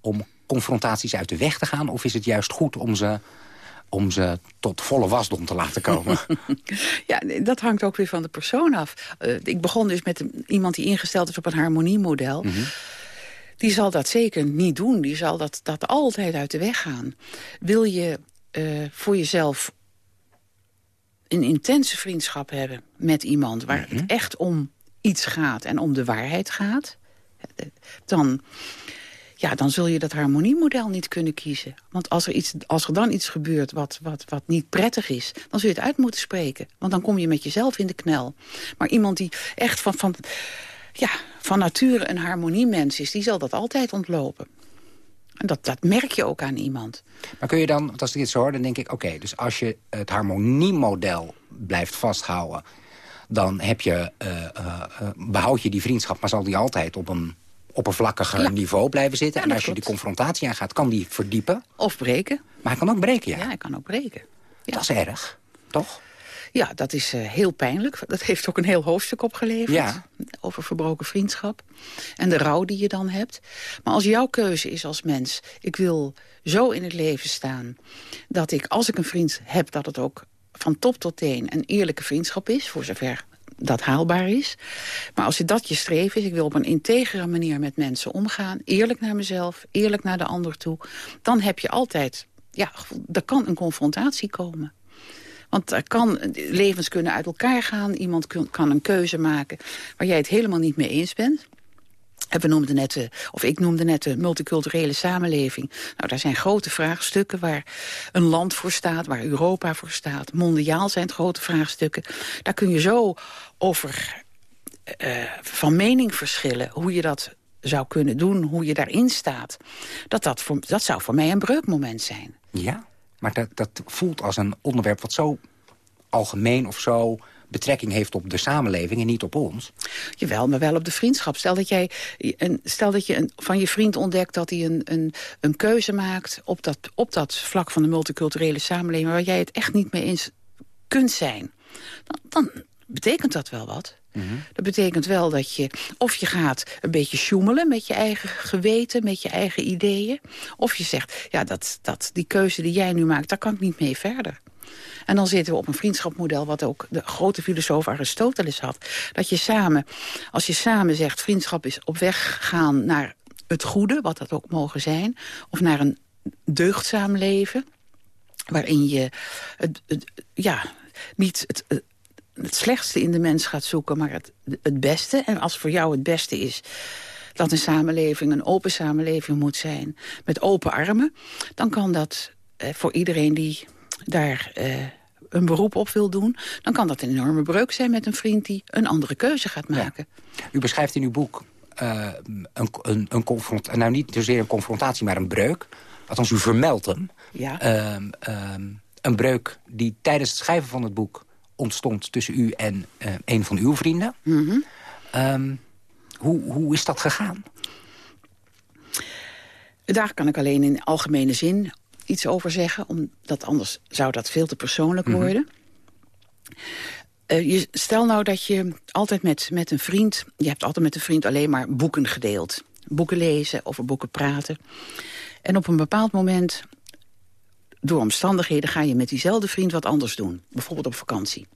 om confrontaties uit de weg te gaan? Of is het juist goed om ze, om ze tot volle wasdom te laten komen? Ja, dat hangt ook weer van de persoon af. Eh, ik begon dus met iemand die ingesteld is op een harmoniemodel. Die zal dat zeker niet doen. Die zal dat, dat altijd uit de weg gaan. Wil je eh, voor jezelf een intense vriendschap hebben met iemand... waar het echt om iets gaat en om de waarheid gaat... eh, dan, ja, dan zul je dat harmoniemodel niet kunnen kiezen. Want als er, iets, als er dan iets gebeurt wat, wat, wat niet prettig is... dan zul je het uit moeten spreken. Want dan kom je met jezelf in de knel. Maar iemand die echt van, van, ja, van nature een harmoniemens is... die zal dat altijd ontlopen. En dat, dat merk je ook aan iemand. Maar kun je dan, want als ik dit zo hoor, dan denk ik... oké, dus als je het harmoniemodel blijft vasthouden... dan heb je, eh, eh, eh, behoud je die vriendschap... maar zal die altijd op een oppervlakkiger Ja. niveau blijven zitten. Ja, en als je die confrontatie aangaat, kan die verdiepen. Of breken. Maar hij kan ook breken, ja. Ja, hij kan ook breken. Dat is erg, toch? Ja, dat is eh, heel pijnlijk. Dat heeft ook een heel hoofdstuk opgeleverd. Ja. Over verbroken vriendschap. En de rouw die je dan hebt. Maar als jouw keuze is als mens... ik wil zo in het leven staan... dat ik, als ik een vriend heb... dat het ook van top tot teen een eerlijke vriendschap is... voor zover dat haalbaar is. Maar als je dat je streven is... ik wil op een integere manier met mensen omgaan... eerlijk naar mezelf, eerlijk naar de ander toe... dan heb je altijd... ja, er kan een confrontatie komen. Want er kan, levens kunnen uit elkaar gaan. Iemand kan een keuze maken waar jij het helemaal niet mee eens bent. En We noemden net, de- of ik noemde net de multiculturele samenleving. Nou, daar zijn grote vraagstukken waar een land voor staat, waar Europa voor staat. Mondiaal zijn het grote vraagstukken. Daar kun je zo over eh, van mening verschillen, hoe je dat zou kunnen doen, hoe je daarin staat. Dat, dat, dat zou voor mij een breukmoment zijn. Ja, maar dat, dat voelt als een onderwerp wat zo algemeen of zo betrekking heeft op de samenleving en niet op ons. Jawel, maar wel op de vriendschap. Stel dat, jij een, stel dat je een, van je vriend ontdekt dat hij een, een, een keuze maakt... Op dat, op dat vlak van de multiculturele samenleving... waar jij het echt niet mee eens kunt zijn. Dan, dan betekent dat wel wat. Dat betekent wel dat je, of je gaat een beetje sjoemelen met je eigen geweten, met je eigen ideeën. Of je zegt, ja, dat, dat, die keuze die jij nu maakt, daar kan ik niet mee verder. En dan zitten we op een vriendschapmodel wat ook de grote filosoof Aristoteles had. Dat je samen, als je samen zegt, vriendschap is op weg gaan naar het goede, wat dat ook mogen zijn. Of naar een deugdzaam leven, waarin je het, het, ja, niet het, het slechtste in de mens gaat zoeken, maar het, het beste. En als voor jou het beste is dat een samenleving een open samenleving moet zijn... met open armen, dan kan dat eh, voor iedereen die daar eh, een beroep op wil doen... dan kan dat een enorme breuk zijn met een vriend die een andere keuze gaat maken. U beschrijft in uw boek eh, een, een, een confront, nou niet zozeer een confrontatie, maar een breuk. Althans, u vermeldt hem. Ja. Ehm, ehm, een breuk die tijdens het schrijven van het boek ontstond tussen u en eh, een van uw vrienden. Ehm, hoe, hoe is dat gegaan? Daar kan ik alleen in algemene zin iets over zeggen. Omdat anders zou dat veel te persoonlijk Mhm. worden. Eh, je, stel nou dat je altijd met, met een vriend... Je hebt altijd met een vriend alleen maar boeken gedeeld. Boeken lezen, over boeken praten. En op een bepaald moment, door omstandigheden... ga je met diezelfde vriend wat anders doen. Bijvoorbeeld op vakantie.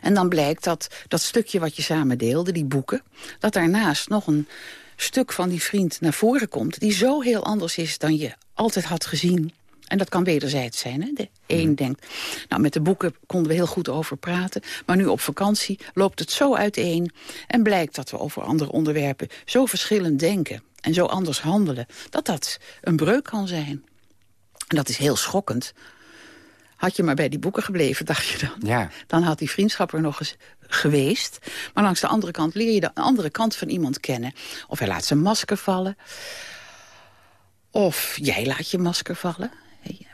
En dan blijkt dat dat stukje wat je samen deelde, die boeken... dat daarnaast nog een stuk van die vriend naar voren komt... die zo heel anders is dan je altijd had gezien. En dat kan wederzijds zijn. Hè? De een denkt, nou met de boeken konden we heel goed over praten... maar nu op vakantie loopt het zo uiteen... en blijkt dat we over andere onderwerpen zo verschillend denken... en zo anders handelen, dat dat een breuk kan zijn. En dat is heel schokkend. Had je maar bij die boeken gebleven, dacht je dan. Ja. Dan had die vriendschap er nog eens geweest. Maar langs de andere kant leer je de andere kant van iemand kennen. Of hij laat zijn masker vallen. Of jij laat je masker vallen.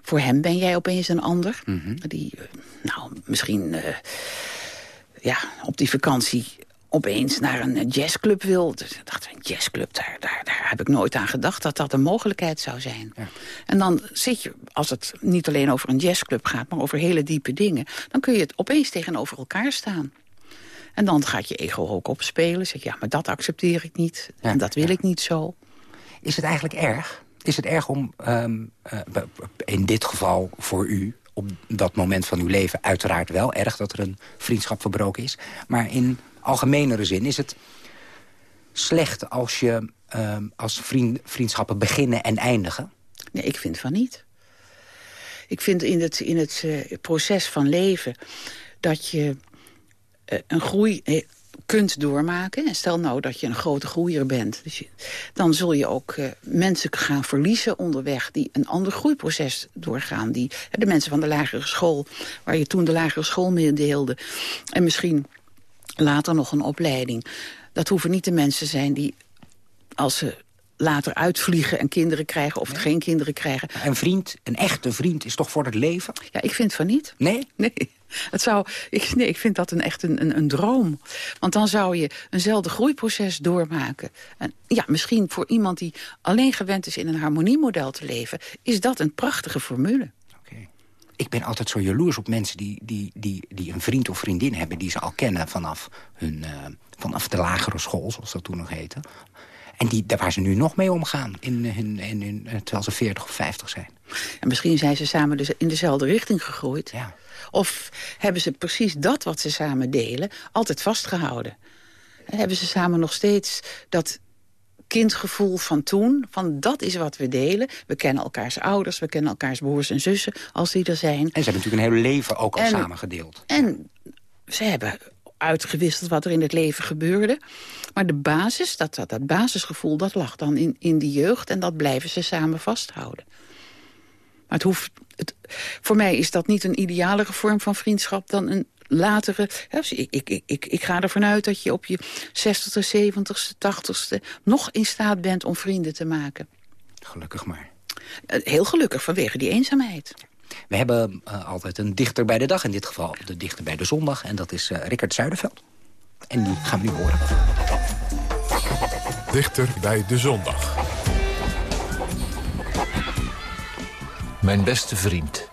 Voor hem ben jij opeens een ander. Die, eh, nou, misschien eh, ja, op die vakantie opeens naar een eh, jazzclub wil. Dus ik dacht, een jazzclub, daar, daar, daar heb ik nooit aan gedacht dat dat een mogelijkheid zou zijn. En dan zit je, als het niet alleen over een jazzclub gaat, maar over hele diepe dingen, dan kun je het opeens tegenover elkaar staan. En dan gaat je ego ook opspelen. Zeg je, ja, maar dat accepteer ik niet. en dat wil ik niet zo. Is het eigenlijk erg? Is het erg om, ehm, eh, in dit geval voor u... op dat moment van uw leven uiteraard wel erg... dat er een vriendschap verbroken is. Maar in algemenere zin is het slecht als, je, ehm, als vriend, vriendschappen beginnen en eindigen? Nee, ik vind van niet. Ik vind in het, in het eh, proces van leven dat je eh, een groei eh, kunt doormaken. En stel nou dat je een grote groeier bent. Dus dan zul je ook mensen gaan verliezen onderweg... die een ander groeiproces doorgaan. Die, de mensen van de lagere school, waar je toen de lagere school mee deelde. En misschien later nog een opleiding. Dat hoeven niet de mensen zijn die als ze later uitvliegen en kinderen krijgen... of geen kinderen krijgen. Een vriend, een echte vriend, is toch voor het leven? Ja, ik vind van niet. Nee? Nee. Het zou, ik, nee, ik vind dat een, echt een, een, een droom. Want dan zou je eenzelfde groeiproces doormaken. En ja, misschien voor iemand die alleen gewend is in een harmoniemodel te leven... is dat een prachtige formule. Ik ben altijd zo jaloers op mensen die, die, die, die een vriend of vriendin hebben... die ze al kennen vanaf, hun, eh, vanaf de lagere school, zoals dat toen nog heette. En die, daar waar ze nu nog mee omgaan, in, in, in, in, eh, terwijl ze 40 of 50 zijn. En misschien zijn ze samen dus in dezelfde richting gegroeid. Of hebben ze precies dat wat ze samen delen altijd vastgehouden. En hebben ze samen nog steeds dat kindgevoel van toen. Van dat is wat we delen. We kennen elkaars ouders, we kennen elkaars broers en zussen als die er zijn. En ze hebben natuurlijk een hele leven ook al En- samen gedeeld. En ze hebben uitgewisseld wat er in het leven gebeurde. Maar de basis, dat, dat, dat basisgevoel, dat lag dan in, in die jeugd... en dat blijven ze samen vasthouden. Maar het hoeft, het, voor mij is dat niet een idealere vorm van vriendschap... dan een latere... Hè, dus ik, ik, ik, ik ga ervan uit dat je op je 60ste, 70ste, 80ste... nog in staat bent om vrienden te maken. Gelukkig maar. Eh, Heel gelukkig vanwege die eenzaamheid. We hebben eh, altijd een dichter bij de dag, in dit geval de dichter bij de zondag. En dat is Rickert Zuiderveld. En die gaan we nu horen. Dichter bij de zondag. Mijn beste vriend.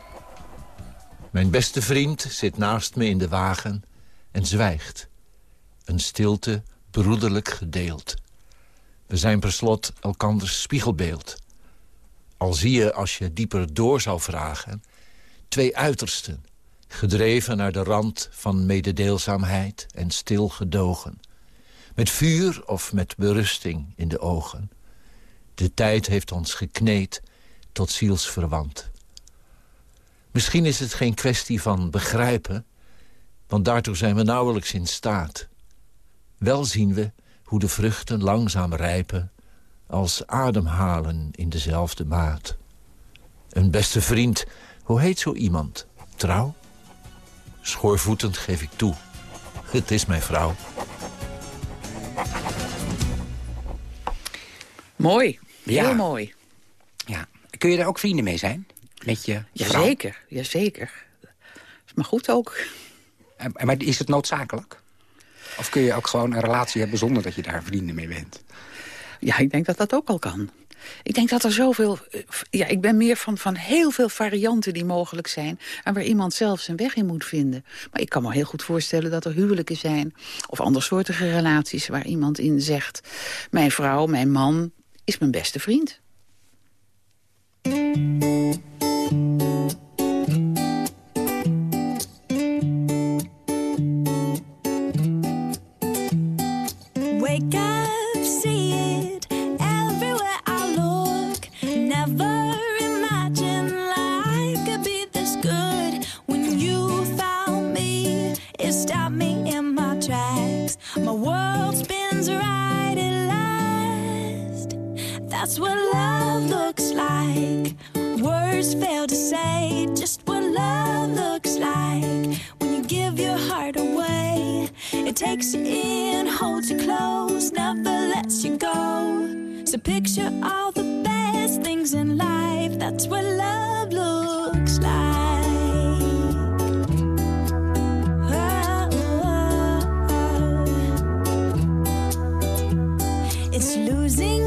Mijn beste vriend zit naast me in de wagen en zwijgt. Een stilte broederlijk gedeeld. We zijn per slot elkanders spiegelbeeld. Al zie je als je dieper door zou vragen... twee uitersten, gedreven naar de rand van mededeelzaamheid en stil gedogen. Met vuur of met berusting in de ogen. De tijd heeft ons gekneed tot zielsverwant. Misschien is het geen kwestie van begrijpen... want daartoe zijn we nauwelijks in staat. Wel zien we hoe de vruchten langzaam rijpen... als ademhalen in dezelfde maat. Een beste vriend, hoe heet zo iemand? Trouw? Schoorvoetend geef ik toe. Het is mijn vrouw. Mooi. Ja. Heel mooi. Ja. Kun je daar ook vrienden mee zijn? Met je vrouw? Jazeker, jazeker. Is maar goed ook. En, maar is het noodzakelijk? Of kun je ook gewoon een relatie hebben zonder dat je daar vrienden mee bent? Ja, ik denk dat dat ook al kan. Ik denk dat er zoveel... eh, Ja, ik ben meer van, van heel veel varianten die mogelijk zijn... en waar iemand zelf zijn weg in moet vinden. Maar ik kan me heel goed voorstellen dat er huwelijken zijn... of andersoortige relaties waar iemand in zegt... mijn vrouw, mijn man, is mijn beste vriend. Wake up, see it everywhere I look. Never imagined life could be this good. When you found me, it stopped me in my tracks. My world spins right at last. That's what love looks like. Words fail to say just what love looks like. When you give your heart away, it takes you in, holds you close, never lets you go. So picture all the best things in life. That's what love looks like. Oh, oh, oh, it's losing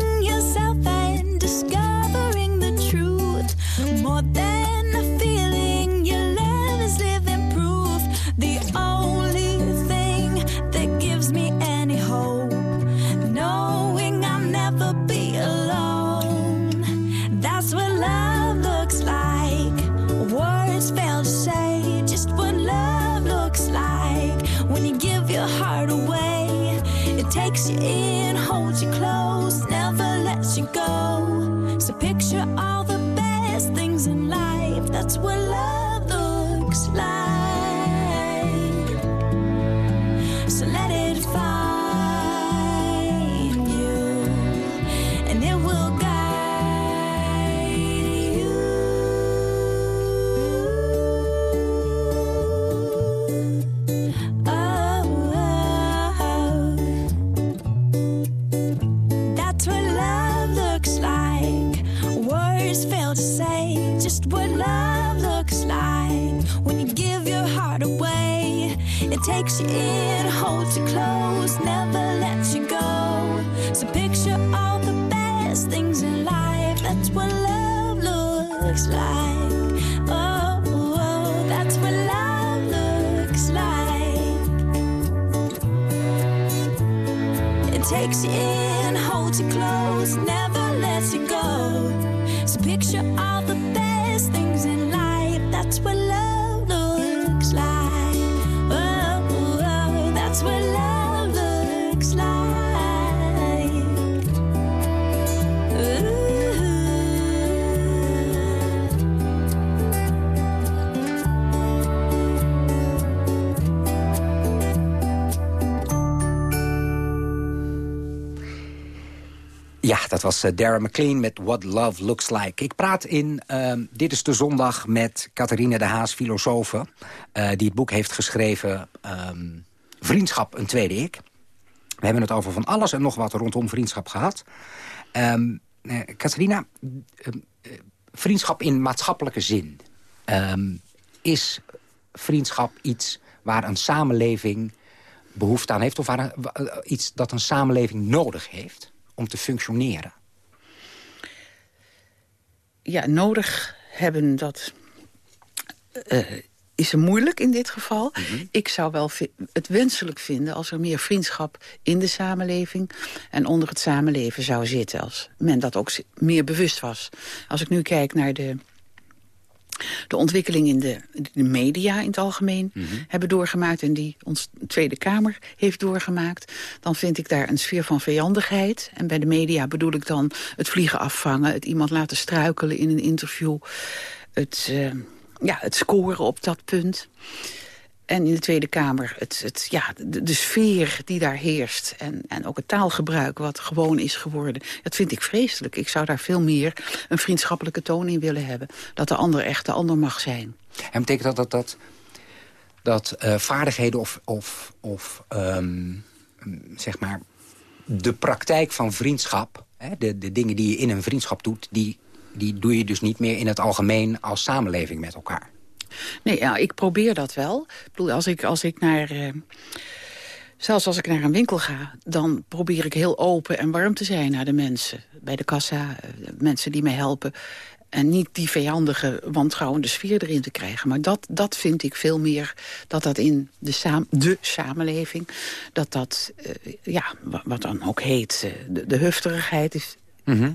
takes you in, holds you close, never lets you go. So picture all the best things in life. That's what love looks like. Oh, oh, that's what love looks like. It takes you in, holds you close, dat was eh, Darren McLean met What Love Looks Like. Ik praat in ehm, Dit is de Zondag met Catharina de Haas, filosofe... eh, die het boek heeft geschreven ehm, Vriendschap, een tweede ik. We hebben het over van alles en nog wat rondom vriendschap gehad. Eh, Catharina, vriendschap in maatschappelijke zin. Is vriendschap iets waar een samenleving behoefte aan heeft... of iets dat een samenleving nodig heeft om te functioneren? ja, nodig hebben, dat eh, is er moeilijk in dit geval. Ik zou wel het wenselijk vinden als er meer vriendschap in de samenleving... en onder het samenleven zou zitten, als men dat ook meer bewust was. Als ik nu kijk naar de, de ontwikkeling in de, de media in het algemeen... hebben doorgemaakt en die ons Tweede Kamer heeft doorgemaakt... dan vind ik daar een sfeer van vijandigheid. En bij de media bedoel ik dan het vliegen afvangen... het iemand laten struikelen in een interview... het, eh, ja, het scoren op dat punt. En in de Tweede Kamer het, het, ja, de, sfeer die daar heerst... En, en ook het taalgebruik wat gewoon is geworden... dat vind ik vreselijk. Ik zou daar veel meer een vriendschappelijke toon in willen hebben. Dat de ander echt de ander mag zijn. En betekent dat dat, dat, dat eh, vaardigheden of, of, of ehm, zeg maar de praktijk van vriendschap... Hè, de, de dingen die je in een vriendschap doet... die die doe je dus niet meer in het algemeen als samenleving met elkaar. Nee, ja, ik probeer dat wel. Ik bedoel, als ik, als ik naar... eh, zelfs als ik naar een winkel ga, dan probeer ik heel open en warm te zijn naar de mensen. Bij de kassa, eh, mensen die mij helpen. En niet die vijandige, wantrouwende sfeer erin te krijgen. Maar dat, dat vind ik veel meer, dat dat in de, saam, de samenleving... dat dat, eh, ja, wa- wat dan ook heet, de, de hufterigheid is,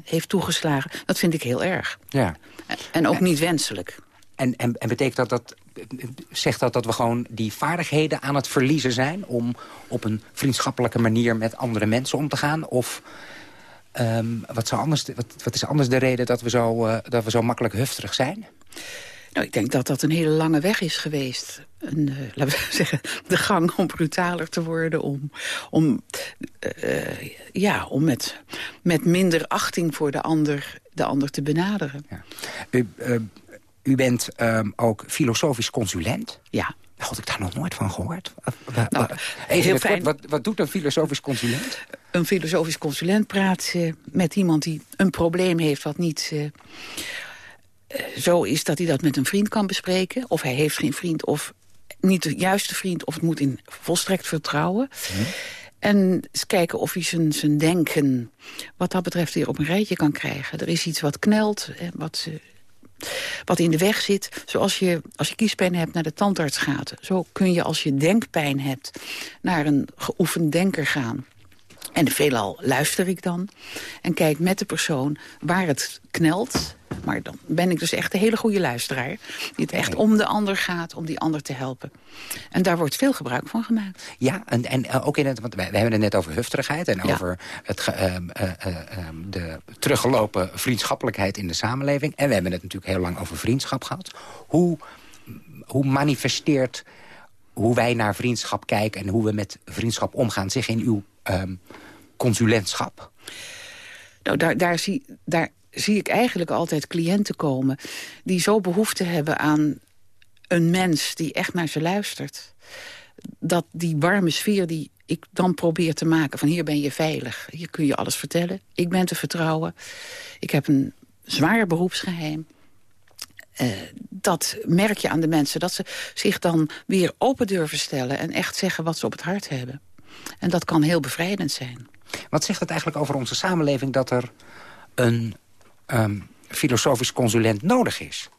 heeft toegeslagen. Dat vind ik heel erg. Ja. En ook niet wenselijk. En, en, en betekent dat dat... Zegt dat dat we gewoon die vaardigheden aan het verliezen zijn... om op een vriendschappelijke manier met andere mensen om te gaan? Of ehm, wat, zou anders, wat, wat is anders de reden dat we, zo, eh, dat we zo makkelijk hufterig zijn? Nou, ik denk dat dat een hele lange weg is geweest. Een, eh, laten we zeggen, de gang om brutaler te worden. Om, om, eh, ja, om met, met minder achting voor de ander, de ander te benaderen. U, eh, u bent ehm, ook filosofisch consulent. Ja. God, ik daar nog nooit van gehoord. Nou, wa- heel fijn. kort, wat, wat doet een filosofisch consulent? Een filosofisch consulent praat eh, met iemand die een probleem heeft... wat niet eh, eh, zo is dat hij dat met een vriend kan bespreken. Of hij heeft geen vriend, of niet de juiste vriend... of het moet in volstrekt vertrouwen. En eens kijken of hij zijn, zijn denken wat dat betreft weer op een rijtje kan krijgen. Er is iets wat knelt, eh, wat, eh, wat in de weg zit. Zoals je, als je kiespijn hebt, naar de tandarts gaat. Zo kun je als je denkpijn hebt naar een geoefend denker gaan. En veelal luister ik dan en kijk met de persoon waar het knelt. Maar dan ben ik dus echt een hele goede luisteraar. Die het echt om de ander gaat, om die ander te helpen. En daar wordt veel gebruik van gemaakt. Ja, en, en eh, ook in het, want wij, wij hebben het net over hufterigheid... en Ja. over het, ehm, eh, eh, ehm, de teruggelopen vriendschappelijkheid in de samenleving. En we hebben het natuurlijk heel lang over vriendschap gehad. Hoe, hoe manifesteert hoe wij naar vriendschap kijken... en hoe we met vriendschap omgaan zich in uw ehm, consulentschap? Nou, daar, daar, zie, daar zie ik eigenlijk altijd cliënten komen... die zo behoefte hebben aan een mens die echt naar ze luistert. Dat die warme sfeer die ik dan probeer te maken... van hier ben je veilig, hier kun je alles vertellen. Ik ben te vertrouwen. Ik heb een zwaar beroepsgeheim. Eh, dat merk je aan de mensen. Dat ze zich dan weer open durven stellen... en echt zeggen wat ze op het hart hebben. En dat kan heel bevrijdend zijn. Wat zegt het eigenlijk over onze samenleving... dat er een ehm, filosofisch consulent nodig is?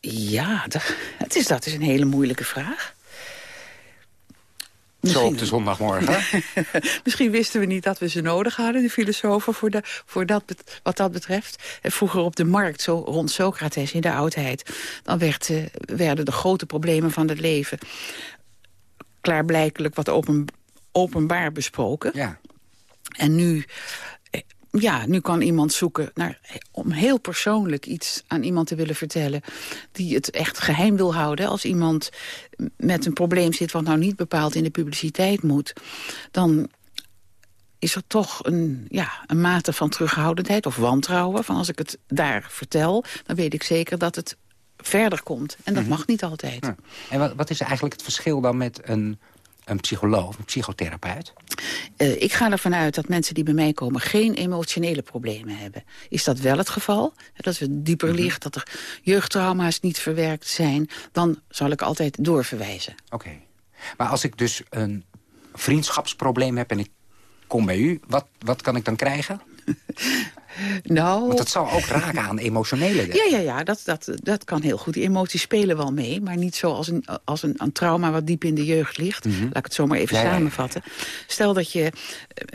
Ja, dat, het is, dat is een hele moeilijke vraag. Zo op de zondagmorgen. Misschien wisten we niet dat we ze nodig hadden, de filosofen, voor, de, voor dat, wat dat betreft. En vroeger op de markt, zo rond Socrates in de oudheid... dan werd, eh, werden de grote problemen van het leven... klaarblijkelijk wat open, openbaar besproken. Ja. En nu, eh, ja, nu kan iemand zoeken naar, om heel persoonlijk iets aan iemand te willen vertellen... die het echt geheim wil houden. Als iemand met een probleem zit wat nou niet bepaald in de publiciteit moet... dan is er toch een, ja, een mate van terughoudendheid of wantrouwen. Van als ik het daar vertel, dan weet ik zeker dat het verder komt. En dat mag niet altijd. Ja. En wat, wat is eigenlijk het verschil dan met een, een psycholoog, een psychotherapeut? Eh, ik ga ervan uit dat mensen die bij mij komen geen emotionele problemen hebben. Is dat wel het geval? Dat het dieper ligt, dat er jeugdtrauma's niet verwerkt zijn... dan zal ik altijd doorverwijzen. Oké. Maar als ik dus een vriendschapsprobleem heb en ik kom bij u... wat, wat kan ik dan krijgen? Nou... Want dat zal ook raken aan emotionele dingen. Ja, ja, ja dat, dat, dat kan heel goed. Die emoties spelen wel mee, maar niet zo als een, als een, een trauma wat diep in de jeugd ligt. Laat ik het zo maar even Ja, ja, ja. samenvatten. Stel dat je eh,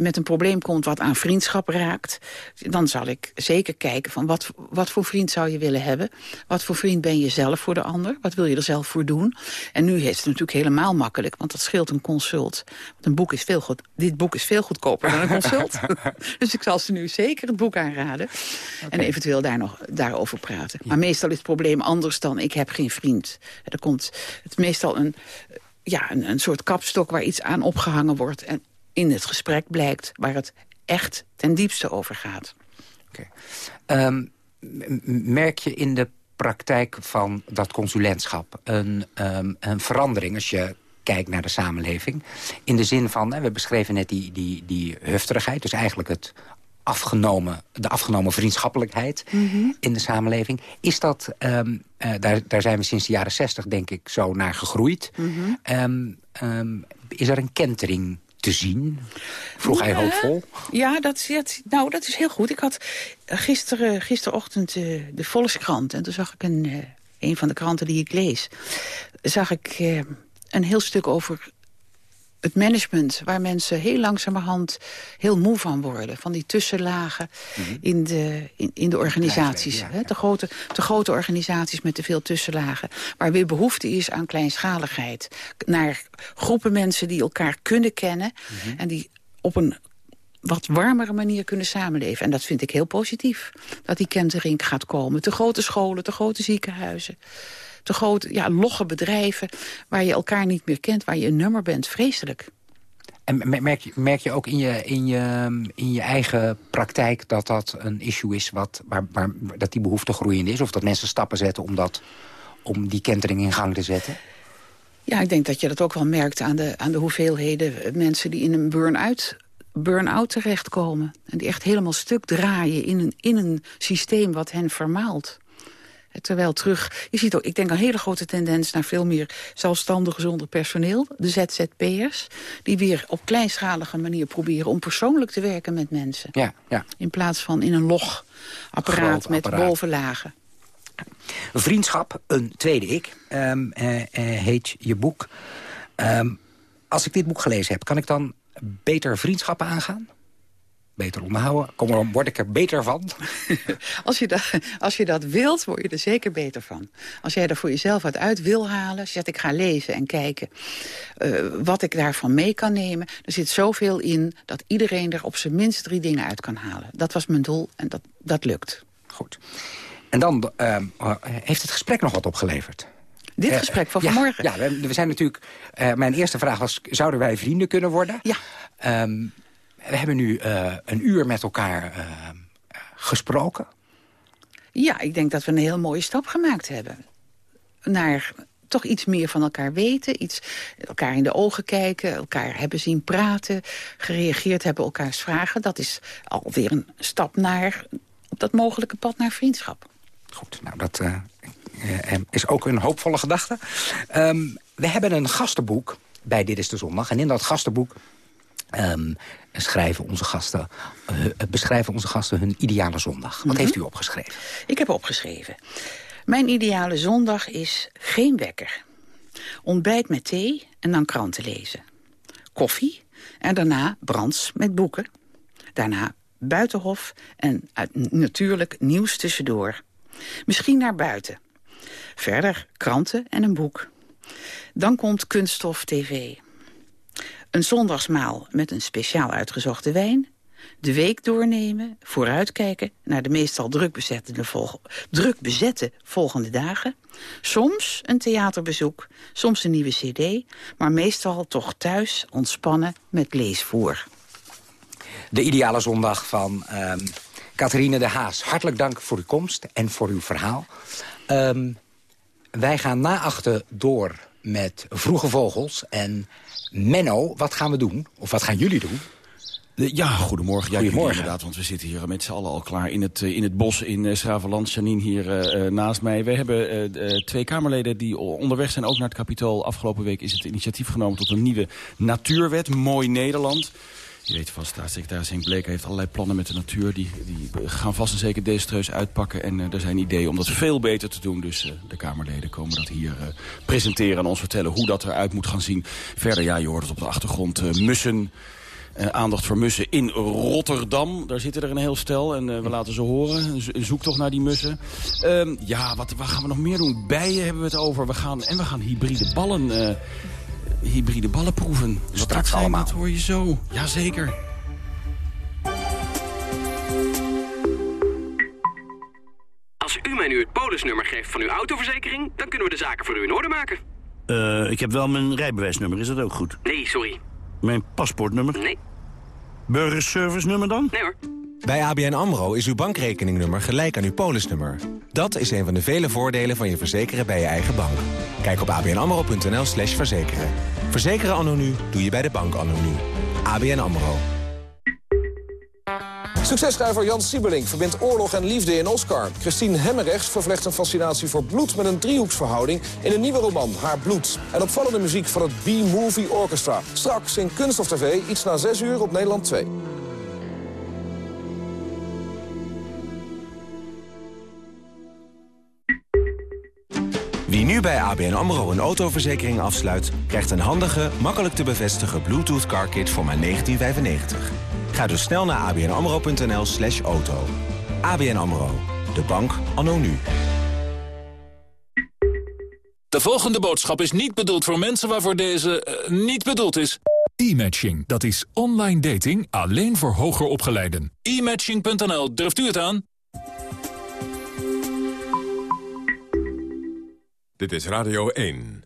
met een probleem komt wat aan vriendschap raakt... dan zal ik zeker kijken van wat, wat voor vriend zou je willen hebben. Wat voor vriend ben je zelf voor de ander? Wat wil je er zelf voor doen? En nu is het natuurlijk helemaal makkelijk, want dat scheelt een consult. Want een boek is veel goed, dit boek is veel goedkoper dan een consult. dus ik zal ze nu zeker het boek aanraden. En eventueel daar nog daarover praten. Maar meestal is het probleem anders dan ik heb geen vriend. Er komt het is meestal een, ja, een, een soort kapstok waar iets aan opgehangen wordt. En in het gesprek blijkt waar het echt ten diepste over gaat. Ehm, merk je in de praktijk van dat consulentschap een, ehm, een verandering... als je kijkt naar de samenleving? In de zin van, we beschreven net die, die, die hufterigheid... dus eigenlijk het afgenomen, de afgenomen vriendschappelijkheid Mhm. in de samenleving. Is dat, ehm, eh, daar, daar zijn we sinds de jaren zestig denk ik zo naar gegroeid. Mhm. Ehm, ehm, is er een kentering te zien? Vroeg hij hoopvol. Ja, dat, is- dat, nou, dat is heel goed. Ik had eh, gisteren, gisterochtend eh, de Volkskrant. En toen zag ik een, een van de kranten die ik lees. Zag ik een heel stuk over het management... waar mensen heel langzamerhand heel moe van worden. Van die tussenlagen in, de, in, in de organisaties. Bedrijfsleven, ja, hè, De, grote, de grote organisaties met te veel tussenlagen. Waar weer behoefte is aan kleinschaligheid. Naar groepen mensen die elkaar kunnen kennen... en die op een wat warmere manier kunnen samenleven. En dat vind ik heel positief, dat die kentering gaat komen. Te grote scholen, te grote ziekenhuizen, te grote, ja, logge bedrijven... waar je elkaar niet meer kent, waar je een nummer bent. Vreselijk. En me- merk je, merk je ook in je, in, je, in je eigen praktijk dat dat een issue is... Wat, waar, waar, dat die behoefte groeiend is? Of dat mensen stappen zetten om, dat, om die kentering in gang te zetten? Ja, ik denk dat je dat ook wel merkt aan de, aan de hoeveelheden mensen... die in een burn-out burn-out terechtkomen. En die echt helemaal stuk draaien in een, in een systeem wat hen vermaalt. Terwijl terug, je ziet ook, ik denk een hele grote tendens naar veel meer zelfstandig zonder personeel. De ZZP'ers, die weer op kleinschalige manier proberen om persoonlijk te werken met mensen. Ja, ja. In plaats van in een logapparaat Groot met apparaat. bovenlagen. Vriendschap, een tweede ik, ehm, eh, eh, heet je boek. Ehm, als ik dit boek gelezen heb, kan ik dan beter vriendschappen aangaan? Beter onderhouden? Kom, word ik er beter van? Als je, dat, als je dat wilt, word je er zeker beter van. Als jij er voor jezelf wat uit wil halen... als je zegt, ik ga lezen en kijken eh, wat ik daarvan mee kan nemen... er zit zoveel in dat iedereen er op zijn minst drie dingen uit kan halen. Dat was mijn doel en dat, dat lukt. Goed. En dan eh, heeft het gesprek nog wat opgeleverd. Dit Eh, gesprek van ja, vanmorgen? Ja, we, we zijn natuurlijk... mijn eerste vraag was, zouden wij vrienden kunnen worden? Ja. Ehm, we hebben nu eh, een uur met elkaar eh, gesproken. Ja, ik denk dat we een heel mooie stap gemaakt hebben. Naar toch iets meer van elkaar weten. Iets, elkaar in de ogen kijken. Elkaar hebben zien praten. Gereageerd hebben op elkaars vragen. Dat is alweer een stap naar op dat mogelijke pad naar vriendschap. Goed, nou dat eh, is ook een hoopvolle gedachte. Ehm, we hebben een gastenboek bij Dit is de Zondag. En in dat gastenboek ehm, schrijven onze gasten, eh, beschrijven onze gasten hun ideale zondag. Wat Mhm. heeft u opgeschreven? Ik heb opgeschreven. Mijn ideale zondag is geen wekker. Ontbijt met thee en dan kranten lezen. Koffie en daarna brands met boeken. Daarna buitenhof en uit- natuurlijk nieuws tussendoor. Misschien naar buiten. Verder kranten en een boek. Dan komt kunststof tv. Een zondagsmaal met een speciaal uitgezochte wijn. De week doornemen, vooruitkijken naar de meestal druk, bezette volgende dagen. Soms een theaterbezoek, soms een nieuwe cd, maar meestal toch thuis ontspannen met leesvoer. De ideale zondag van ehm Catharine de Haas. Hartelijk dank voor uw komst en voor uw verhaal. Ehm, wij gaan na achten door met Vroege Vogels. En Menno, wat gaan we doen? Of wat gaan jullie doen? Ja, goedemorgen. Ja, Goedemorgen. jullie Inderdaad, want we zitten hier met z'n allen al klaar in het, eh, in het bos in uh, Schravenland. Janine hier eh, eh, naast mij. We hebben eh, eh, twee Kamerleden die onderweg zijn, ook naar het Capitool. Afgelopen week is het initiatief genomen tot een nieuwe natuurwet. Mooi Nederland. Je weet van staatssecretaris Henk Bleker heeft allerlei plannen met de natuur. Die, die gaan vast en zeker desastreus uitpakken. En eh, er zijn ideeën om dat veel beter te doen. Dus eh, de Kamerleden komen dat hier eh, presenteren en ons vertellen hoe dat eruit moet gaan zien. Verder, ja, je hoort het op de achtergrond. mussen. Aandacht voor mussen in Rotterdam. Daar zitten er een heel stel en we laten ze horen. Een zo- Een zoektocht naar die mussen. Ehm, ja, wat, wat gaan we nog meer doen? Bijen hebben we het over. We gaan, en we gaan hybride ballen, hybride ballen proeven. Dat Straks zijn, allemaal. Dat hoor je zo. Jazeker. Als u mij nu het polisnummer geeft van uw autoverzekering... dan kunnen we de zaken voor u in orde maken. Eh, ik heb wel mijn rijbewijsnummer, is dat ook goed? Nee, sorry. Mijn paspoortnummer? Nee. Burgerservice nummer dan? Nee hoor. Bij ABN AMRO is uw bankrekeningnummer gelijk aan uw polisnummer. Dat is een van de vele voordelen van je verzekeren bij je eigen bank. Kijk op abnamro.nl slash verzekeren. Verzekeren anno nu doe je bij de bank anno nu. ABN AMRO. Successchrijver Jan Siebelink verbindt oorlog en liefde in Oscar. Christine Hemmerrechts vervlecht een fascinatie voor bloed met een driehoeksverhouding... in een nieuwe roman, Haar Bloed. En opvallende muziek van het B-Movie Orchestra. Straks in Kunst of TV, iets na 6 uur op Nederland 2. Wie nu bij ABN AMRO een autoverzekering afsluit... krijgt een handige, makkelijk te bevestigen Bluetooth car kit voor maar 1995. Ga dus snel naar abnamro.nl slash auto. ABN AMRO, de bank anno nu. De volgende boodschap is niet bedoeld voor mensen waarvoor deze eh, niet bedoeld is. E-matching, dat is online dating alleen voor hoger opgeleiden. E-matching.nl, durft u het aan? Dit is Radio 1.